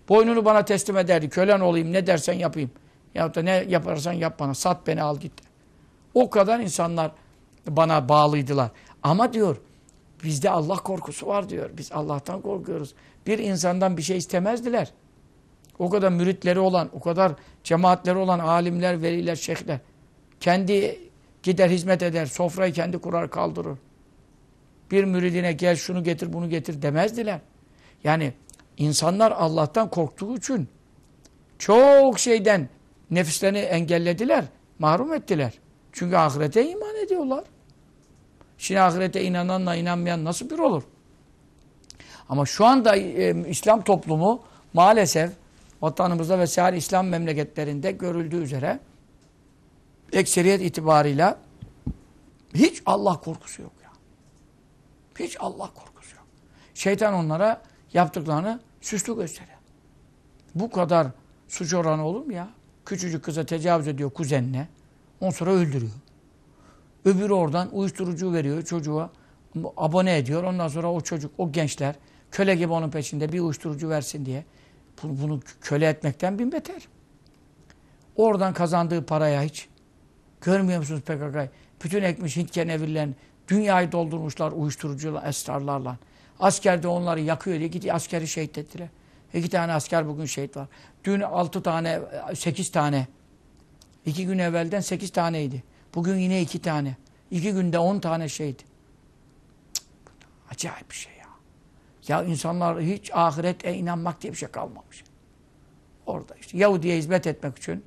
boynunu bana teslim ederdi. Kölen olayım ne dersen yapayım. Ya da ne yaparsan yap bana sat beni al git. O kadar insanlar bana bağlıydılar. Ama diyor bizde Allah korkusu var diyor. Biz Allah'tan korkuyoruz. Bir insandan bir şey istemezdiler. O kadar müritleri olan, o kadar cemaatleri olan alimler, veliler, şeyhler. Kendi gider hizmet eder, sofrayı kendi kurar kaldırır. Bir müridine gel şunu getir bunu getir demezdiler. Yani insanlar Allah'tan korktuğu için çok şeyden nefislerini engellediler, mahrum ettiler. Çünkü ahirete iman ediyorlar. Şimdi ahirete inananla inanmayan nasıl bir olur? Ama şu anda e, İslam toplumu maalesef vatanımızda ve sair İslam memleketlerinde görüldüğü üzere ekseriyet itibarıyla hiç Allah korkusu yok ya. Hiç Allah korkusu yok. Şeytan onlara yaptıklarını süslü gösteriyor. Bu kadar suç oranı olur mu ya? Küçücük kıza tecavüz ediyor kuzenine. Ondan sonra öldürüyor. Öbürü oradan uyuşturucu veriyor çocuğa. Abone ediyor. Ondan sonra o çocuk, o gençler köle gibi onun peşinde bir uyuşturucu versin diye. Bunu, köle etmekten bin beter. Oradan kazandığı paraya hiç görmüyor musunuz PKK'yı? Bütün ekmiş Hint kenevirlerini dünyayı doldurmuşlar uyuşturucuyla, esrarlarla. Askerde onları yakıyor diye gidiyor askeri şehit ettiler. İki tane asker bugün şehit var. Dün altı tane, sekiz tane. İki gün evvelden sekiz taneydi. Bugün yine iki tane. İki günde on tane şehit. Cık, acayip bir şey ya. İnsanlar hiç ahirete inanmak diye bir şey kalmamış. Orada işte Yahudi'ye hizmet etmek için,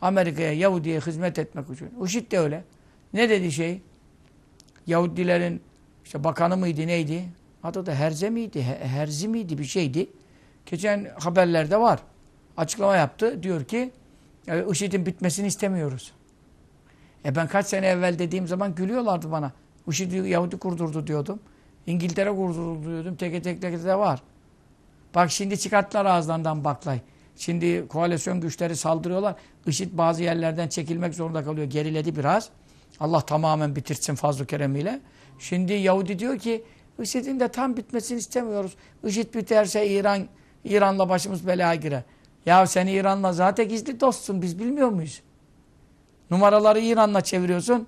Amerika'ya Yahudi'ye hizmet etmek için. IŞİD de öyle. Ne dedi şey? Yahudilerin işte bakanı mıydı neydi? Adı da Herze miydi? He- Herzi miydi? Bir şeydi. Geçen haberlerde var. Açıklama yaptı. Diyor ki e, IŞİD'in bitmesini istemiyoruz. E ben kaç sene evvel dediğim zaman gülüyorlardı bana. IŞİD'i Yahudi kurdurdu diyordum. İngiltere kurdurdu diyordum. Teke tek tek de var. Bak şimdi çıkarttılar ağızlarından baklay. Şimdi koalisyon güçleri saldırıyorlar. IŞİD bazı yerlerden çekilmek zorunda kalıyor. Geriledi biraz. Allah tamamen bitirsin fazl-ı keremiyle. Şimdi Yahudi diyor ki IŞİD'in de tam bitmesini istemiyoruz. IŞİD biterse İran İran'la başımız belaya girer. Ya sen İran'la zaten gizli dostsun. Biz bilmiyor muyuz? Numaraları İran'la çeviriyorsun.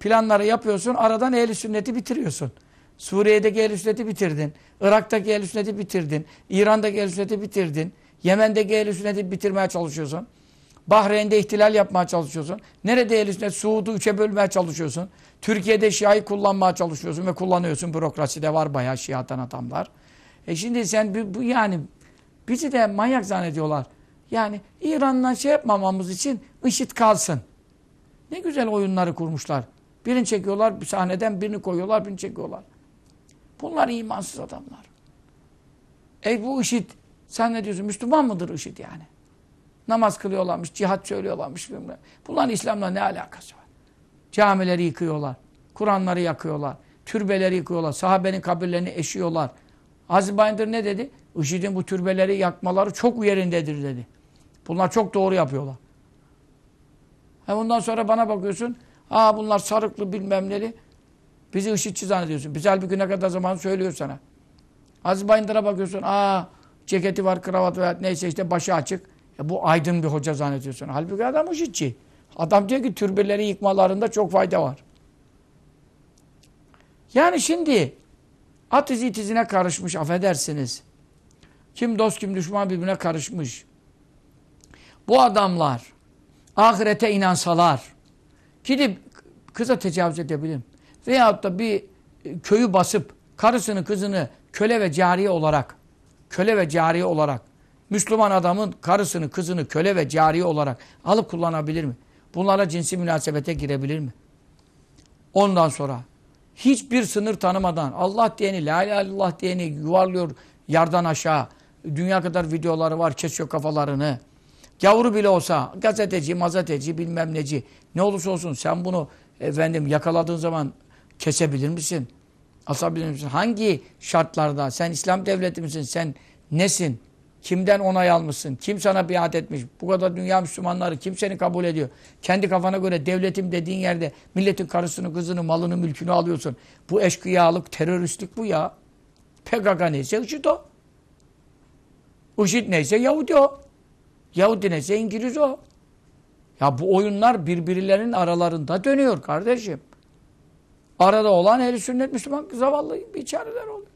Planları yapıyorsun. Aradan ehl sünneti bitiriyorsun. Suriye'deki ehl sünneti bitirdin. Irak'taki ehl sünneti bitirdin. İran'daki ehl sünneti bitirdin. Yemen'deki ehl sünneti bitirmeye çalışıyorsun. Bahreyn'de ihtilal yapmaya çalışıyorsun. Nerede ehl sünnet? Suud'u üçe bölmeye çalışıyorsun. Türkiye'de Şia'yı kullanmaya çalışıyorsun ve kullanıyorsun. Bürokraside var bayağı Şia'dan adamlar. E şimdi sen bu yani bizi de manyak zannediyorlar. Yani İran'la şey yapmamamız için IŞİD kalsın. Ne güzel oyunları kurmuşlar. Birini çekiyorlar bir sahneden, birini koyuyorlar, birini çekiyorlar. Bunlar imansız adamlar. Ey bu IŞİD, sen ne diyorsun? Müslüman mıdır IŞİD yani? Namaz kılıyorlarmış, cihat söylüyorlarmış. Bunların İslam'la ne alakası var? Camileri yıkıyorlar, Kur'anları yakıyorlar, türbeleri yıkıyorlar, sahabenin kabirlerini eşiyorlar. Aziz Bayındır ne dedi? IŞİD'in bu türbeleri yakmaları çok yerindedir dedi. Bunlar çok doğru yapıyorlar. He bundan sonra bana bakıyorsun, aa bunlar sarıklı bilmem neli. Bizi IŞİD'çi zannediyorsun. Biz halbuki ne kadar zaman söylüyor sana. Aziz Bayındır'a bakıyorsun. Aa ceketi var, kravatı var, neyse işte başı açık. Ya bu aydın bir hoca zannediyorsun. Halbuki adam işitçi. Adam diyor ki türbeleri yıkmalarında çok fayda var. Yani şimdi at izi itizine karışmış affedersiniz. Kim dost kim düşman birbirine karışmış. Bu adamlar ahirete inansalar gidip kıza tecavüz edebilir? Veyahut da bir e, köyü basıp karısını kızını köle ve cariye olarak köle ve cariye olarak Müslüman adamın karısını kızını köle ve cariye olarak alıp kullanabilir mi? Bunlara cinsi münasebete girebilir mi? Ondan sonra hiçbir sınır tanımadan Allah diyeni, la ilahe illallah diyeni yuvarlıyor yardan aşağı. Dünya kadar videoları var, kesiyor kafalarını. Gavuru bile olsa, gazeteci, mazeteci, bilmem neci, ne olursa olsun sen bunu efendim yakaladığın zaman kesebilir misin? Asabilir misin? Hangi şartlarda? Sen İslam devleti misin? Sen nesin? Kimden onay almışsın? Kim sana biat etmiş? Bu kadar dünya Müslümanları kim seni kabul ediyor? Kendi kafana göre devletim dediğin yerde milletin karısını, kızını, malını, mülkünü alıyorsun. Bu eşkıyalık, teröristlik bu ya. PKK neyse IŞİD o. IŞİD neyse Yahudi o. Yahudi neyse İngiliz o. Ya bu oyunlar birbirlerinin aralarında dönüyor kardeşim. Arada olan ehl sünnet Müslüman zavallı bir çareler oldu.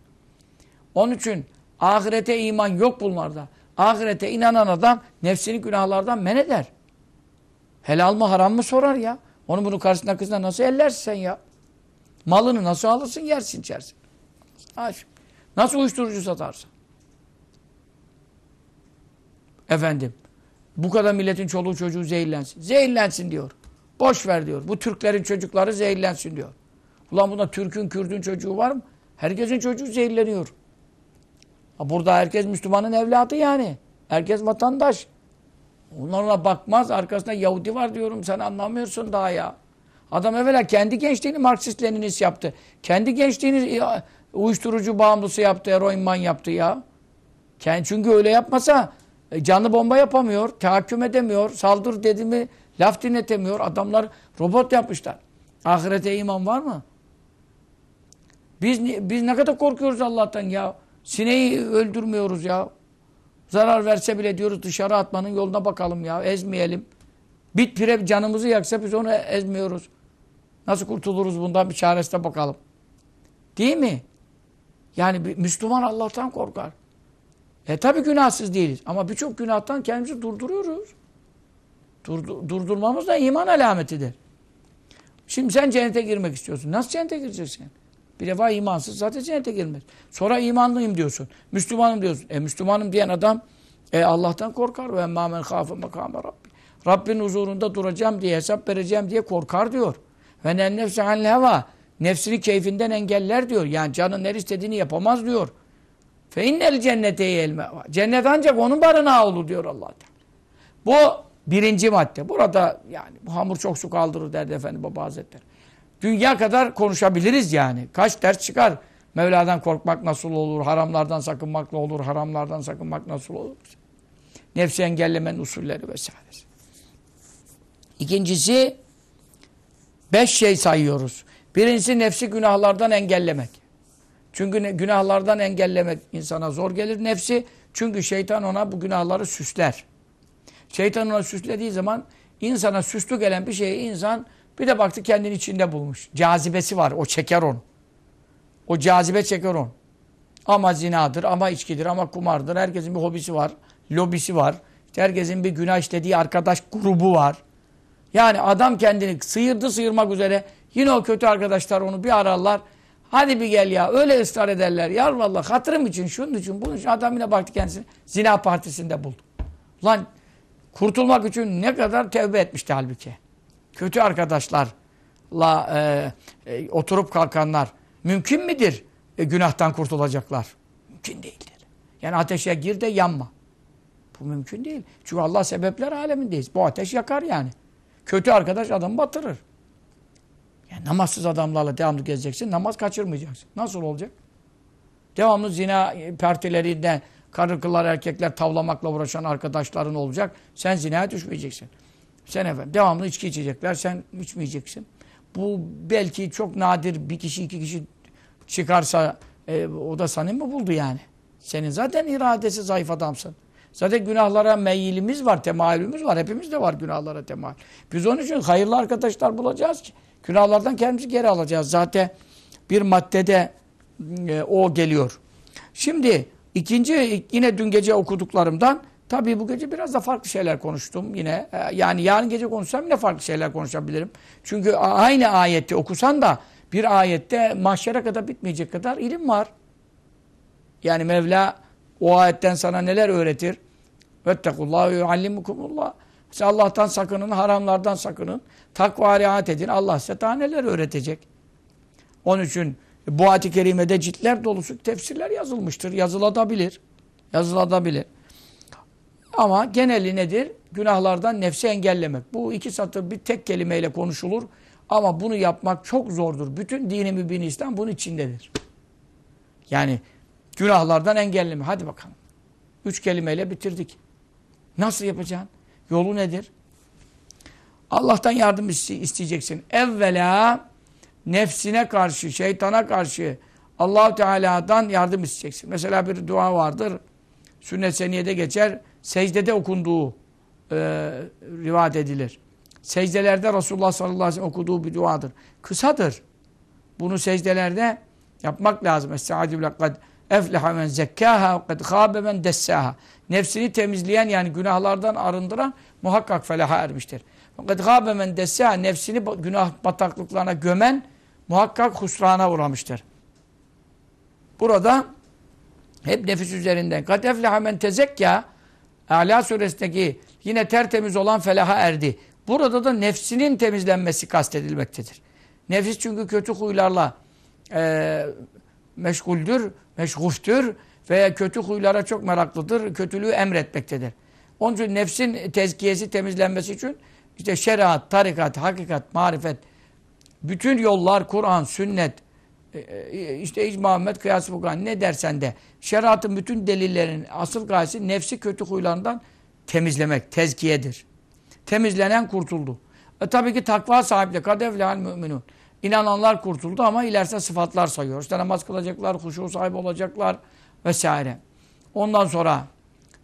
Onun için ahirete iman yok bunlarda. Ahirete inanan adam nefsini günahlardan men eder. Helal mı haram mı sorar ya. Onu bunu karşısına kızına nasıl ellersin sen ya? Malını nasıl alırsın yersin içersin. Nasıl uyuşturucu satarsın? Efendim. Bu kadar milletin çoluğu çocuğu zehirlensin. Zehirlensin diyor. Boş ver diyor. Bu Türklerin çocukları zehirlensin diyor. Ulan bunda Türk'ün, Kürd'ün çocuğu var mı? Herkesin çocuğu zehirleniyor. Burada herkes Müslümanın evladı yani. Herkes vatandaş. Onlarla bakmaz. Arkasında Yahudi var diyorum. Sen anlamıyorsun daha ya. Adam evvela kendi gençliğini Marksist Leninist yaptı. Kendi gençliğini uyuşturucu bağımlısı yaptı. Eroin man yaptı ya. Çünkü öyle yapmasa e, canlı bomba yapamıyor. Tahakküm edemiyor. Saldır dedi mi laf dinletemiyor. Adamlar robot yapmışlar. Ahirete iman var mı? Biz, biz ne kadar korkuyoruz Allah'tan ya. Sineği öldürmüyoruz ya. Zarar verse bile diyoruz dışarı atmanın yoluna bakalım ya. Ezmeyelim. Bit pire canımızı yaksa biz onu ezmiyoruz. Nasıl kurtuluruz bundan bir çaresine bakalım. Değil mi? Yani bir Müslüman Allah'tan korkar. E tabi günahsız değiliz. Ama birçok günahtan kendimizi durduruyoruz. Durdur, durdurmamız da iman alametidir. Şimdi sen cennete girmek istiyorsun. Nasıl cennete gireceksin? Bir defa imansız zaten cennete girmez. Sonra imanlıyım diyorsun. Müslümanım diyorsun. E Müslümanım diyen adam e, Allah'tan korkar. Ve emmâ men khâfe makâme Rabbi. Rabbin huzurunda duracağım diye, hesap vereceğim diye korkar diyor. Ve nen nefse anil heva. Nefsini keyfinden engeller diyor. Yani canın her istediğini yapamaz diyor. Fe innel cennete yelme. Cennet ancak onun barınağı olur diyor allah Teala. Bu birinci madde. Burada yani bu hamur çok su kaldırır derdi Efendi Baba Hazretleri. Dünya kadar konuşabiliriz yani. Kaç ders çıkar. Mevla'dan korkmak nasıl olur? Haramlardan sakınmak ne olur? Haramlardan sakınmak nasıl olur? Nefsi engellemenin usulleri vesaire. İkincisi beş şey sayıyoruz. Birincisi nefsi günahlardan engellemek. Çünkü günahlardan engellemek insana zor gelir nefsi. Çünkü şeytan ona bu günahları süsler. Şeytan ona süslediği zaman insana süslü gelen bir şeyi insan bir de baktı kendini içinde bulmuş. Cazibesi var. O çeker onu. O cazibe çeker onu. Ama zinadır, ama içkidir, ama kumardır. Herkesin bir hobisi var. Lobisi var. İşte herkesin bir günah işlediği arkadaş grubu var. Yani adam kendini sıyırdı sıyırmak üzere. Yine o kötü arkadaşlar onu bir ararlar. Hadi bir gel ya. Öyle ısrar ederler. Ya vallahi hatırım için, şunun için, bunun için adam yine baktı kendisini zina partisinde buldu. Lan kurtulmak için ne kadar tevbe etmişti halbuki. Kötü arkadaşlarla e, e, oturup kalkanlar mümkün midir e, günahtan kurtulacaklar? Mümkün değildir. Yani ateşe gir de yanma. Bu mümkün değil. Çünkü Allah sebepler alemindeyiz. Bu ateş yakar yani. Kötü arkadaş adamı batırır. Yani namazsız adamlarla devamlı gezeceksin. Namaz kaçırmayacaksın. Nasıl olacak? Devamlı zina partilerinden karı kıllar erkekler tavlamakla uğraşan arkadaşların olacak. Sen zinaya düşmeyeceksin. Sen efendim devamlı içki içecekler. Sen içmeyeceksin. Bu belki çok nadir bir kişi iki kişi çıkarsa E, o da seni mi buldu yani? Senin zaten iradesi zayıf adamsın. Zaten günahlara meyilimiz var, temayülümüz var. Hepimizde var günahlara temayül. Biz onun için hayırlı arkadaşlar bulacağız ki günahlardan kendimizi geri alacağız. Zaten bir maddede e, o geliyor. Şimdi ikinci yine dün gece okuduklarımdan tabii bu gece biraz da farklı şeyler konuştum yine. E, yani yarın gece konuşsam yine farklı şeyler konuşabilirim. Çünkü aynı ayette okusan da bir ayette mahşere kadar bitmeyecek kadar ilim var. Yani Mevla o ayetten sana neler öğretir? Vettekullahu yuallimukumullah. Siz Allah'tan sakının, haramlardan sakının. Takva riayet edin. Allah size daha neler öğretecek? Onun için bu ayet-i kerimede ciltler dolusu tefsirler yazılmıştır. Yazılabilir. Yazılabilir. Ama geneli nedir? Günahlardan nefsi engellemek. Bu iki satır bir tek kelimeyle konuşulur. Ama bunu yapmak çok zordur. Bütün dini mübin İslam bunun içindedir. Yani günahlardan engelleme. Hadi bakalım. Üç kelimeyle bitirdik. Nasıl yapacaksın? Yolu nedir? Allah'tan yardım isteyeceksin. Evvela nefsine karşı, şeytana karşı allah Teala'dan yardım isteyeceksin. Mesela bir dua vardır. Sünnet seniyede geçer. Secdede okunduğu e, rivayet edilir. Secdelerde Resulullah sallallahu aleyhi ve sellem okuduğu bir duadır. Kısadır. Bunu secdelerde yapmak lazım. Efleha men zekkâhâ ve kad khâbe. Nefsini temizleyen yani günahlardan arındıran muhakkak felaha ermiştir. Fakat gâbe nefsini günah bataklıklarına gömen muhakkak husrana uğramıştır. Burada hep nefis üzerinden. Kad efleha men tezekkâ Ala suresindeki yine tertemiz olan felaha erdi. Burada da nefsinin temizlenmesi kastedilmektedir. Nefis çünkü kötü huylarla e, meşguldür, meşguftür veya kötü huylara çok meraklıdır, kötülüğü emretmektedir. Onun için nefsin tezkiyesi, temizlenmesi için işte şeriat, tarikat, hakikat, marifet, bütün yollar, Kur'an, sünnet, işte icma, Muhammed, kıyas, fukan ne dersen de şeriatın bütün delillerin asıl gayesi nefsi kötü huylarından temizlemek, tezkiyedir. Temizlenen kurtuldu. E tabii ki takva sahibi kadevlehal müminun. İnananlar kurtuldu ama ileride sıfatlar sayıyor. İşte namaz kılacaklar, huşu sahibi olacaklar vesaire. Ondan sonra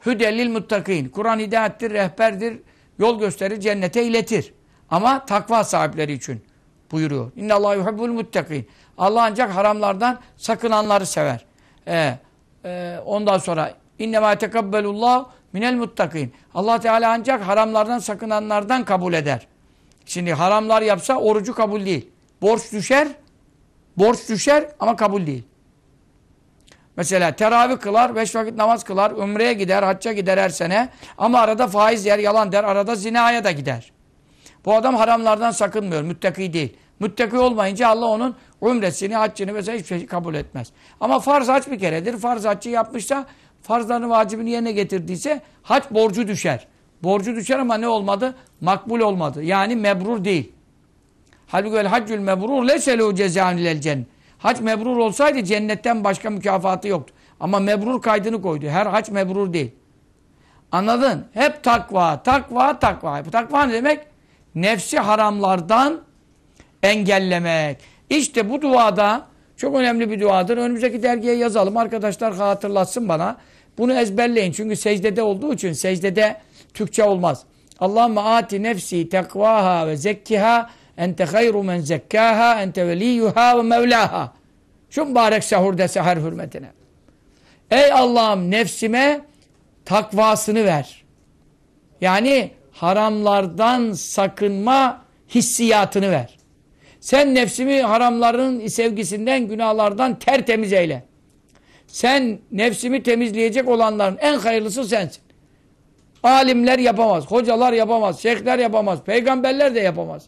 hüdellil muttakin. Kur'an hidayettir, rehberdir, yol gösterir, cennete iletir. Ama takva sahipleri için buyuruyor. İnna Allah yuhibbul muttakin. Allah ancak haramlardan sakınanları sever. Ee, e, ondan sonra innemâ tekabbelullah minel muttakin. Allah Teala ancak haramlardan sakınanlardan kabul eder. Şimdi haramlar yapsa orucu kabul değil. Borç düşer, borç düşer ama kabul değil. Mesela teravih kılar, beş vakit namaz kılar, ömreye gider, hacca gider her sene. Ama arada faiz yer, yalan der, arada zinaya da gider. Bu adam haramlardan sakınmıyor, müttaki değil. Müttaki olmayınca Allah onun umresini, haccını mesela hiçbir şey kabul etmez. Ama farz hac bir keredir. Farz haccı yapmışsa, farzlarını, vacibini yerine getirdiyse hac borcu düşer. Borcu düşer ama ne olmadı? Makbul olmadı. Yani mebrur değil. Halbuki el haccül mebrur leselu cezâun ilel cennet. Hac mebrur olsaydı cennetten başka mükafatı yoktu. Ama mebrur kaydını koydu. Her hac mebrur değil. Anladın? Hep takva, takva, takva. Bu takva ne demek? Nefsi haramlardan engellemek. İşte bu duada çok önemli bir duadır. Önümüzdeki dergiye yazalım. Arkadaşlar hatırlatsın bana. Bunu ezberleyin. Çünkü secdede olduğu için secdede Türkçe olmaz. Allahümme ati nefsi tekvaha ve zekkiha ente hayru men zekkaha ente veliyyuha ve mevlaha. Şu mübarek sahurda seher hürmetine. Ey Allah'ım nefsime takvasını ver. Yani haramlardan sakınma hissiyatını ver. Sen nefsimi haramların sevgisinden, günahlardan tertemiz eyle. Sen nefsimi temizleyecek olanların en hayırlısı sensin. Alimler yapamaz, hocalar yapamaz, şeyhler yapamaz, peygamberler de yapamaz.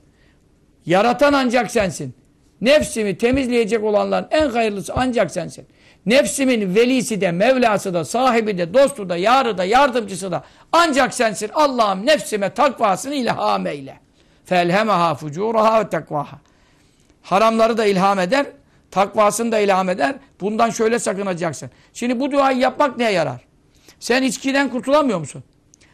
Yaratan ancak sensin. Nefsimi temizleyecek olanların en hayırlısı ancak sensin. Nefsimin velisi de, mevlası da, sahibi de, dostu da, yarı da, yardımcısı da ancak sensin. Allah'ım nefsime takvasını ilham eyle. فَاَلْهَمَهَا فُجُورَهَا وَتَقْوَهَا Haramları da ilham eder, takvasını da ilham eder. Bundan şöyle sakınacaksın. Şimdi bu duayı yapmak neye yarar? Sen içkiden kurtulamıyor musun?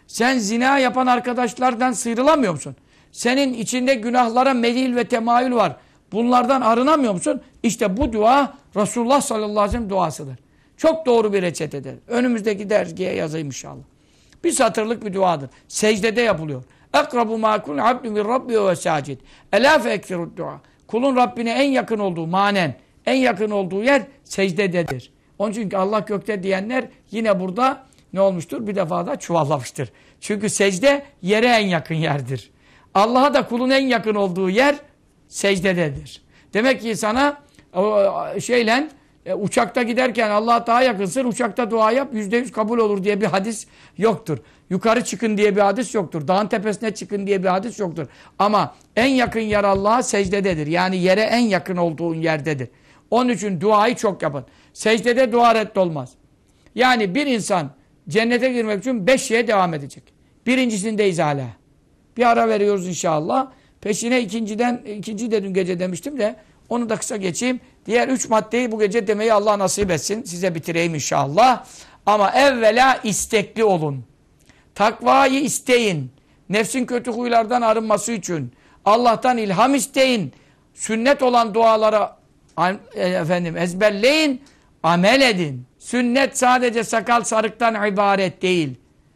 Sen zina yapan arkadaşlardan sıyrılamıyor musun? Senin içinde günahlara meyil ve temayül var. Bunlardan arınamıyor musun? İşte bu dua Resulullah sallallahu aleyhi ve sellem duasıdır. Çok doğru bir reçetedir. Önümüzdeki dergiye yazayım inşallah. Bir satırlık bir duadır. Secdede yapılıyor. Ekrabu ma kun abdu min rabbi ve sacid. Ela fe ekserud dua. Kulun Rabbine en yakın olduğu manen, en yakın olduğu yer secdededir. Onun için Allah gökte diyenler yine burada ne olmuştur? Bir defa da çuvallamıştır. Çünkü secde yere en yakın yerdir. Allah'a da kulun en yakın olduğu yer secdededir. Demek ki sana şeyle e, uçakta giderken Allah'a daha yakınsın, uçakta dua yap, yüzde yüz kabul olur diye bir hadis yoktur. Yukarı çıkın diye bir hadis yoktur. Dağın tepesine çıkın diye bir hadis yoktur. Ama en yakın yer Allah'a secdededir. Yani yere en yakın olduğun yerdedir. Onun için duayı çok yapın. Secdede dua reddolmaz. Yani bir insan cennete girmek için beş şeye devam edecek. Birincisindeyiz hala. Bir ara veriyoruz inşallah. Peşine ikinciden, ikinci de dün gece demiştim de onu da kısa geçeyim. Diğer üç maddeyi bu gece demeyi Allah nasip etsin. Size bitireyim inşallah. Ama evvela istekli olun. Takvayı isteyin. Nefsin kötü huylardan arınması için. Allah'tan ilham isteyin. Sünnet olan dualara e, efendim ezberleyin. Amel edin. Sünnet sadece sakal sarıktan ibaret değil.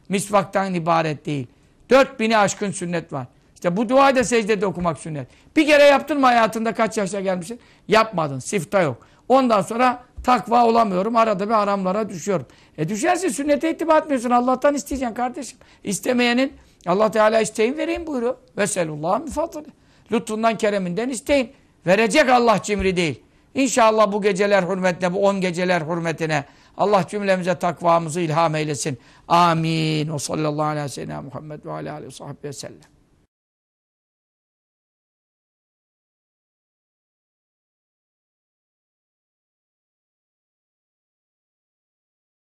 Misvaktan ibaret değil. Dört bini aşkın sünnet var. İşte bu duayı da secdede okumak sünnet. Bir kere yaptın mı hayatında kaç yaşa gelmişsin? Yapmadın. Sifta yok. Ondan sonra takva olamıyorum. Arada bir haramlara düşüyorum. E düşersin sünnete ittiba etmiyorsun. Allah'tan isteyeceksin kardeşim. İstemeyenin Allah Teala isteyin vereyim buyuruyor. Veselullah mifadlı. Lütfundan kereminden isteyin. Verecek Allah cimri değil. İnşallah bu geceler hürmetine, bu on geceler hürmetine Allah cümlemize takvamızı ilham eylesin. Amin. Ve sallallahu aleyhi ve sellem Muhammed ve aleyhi ve sellem.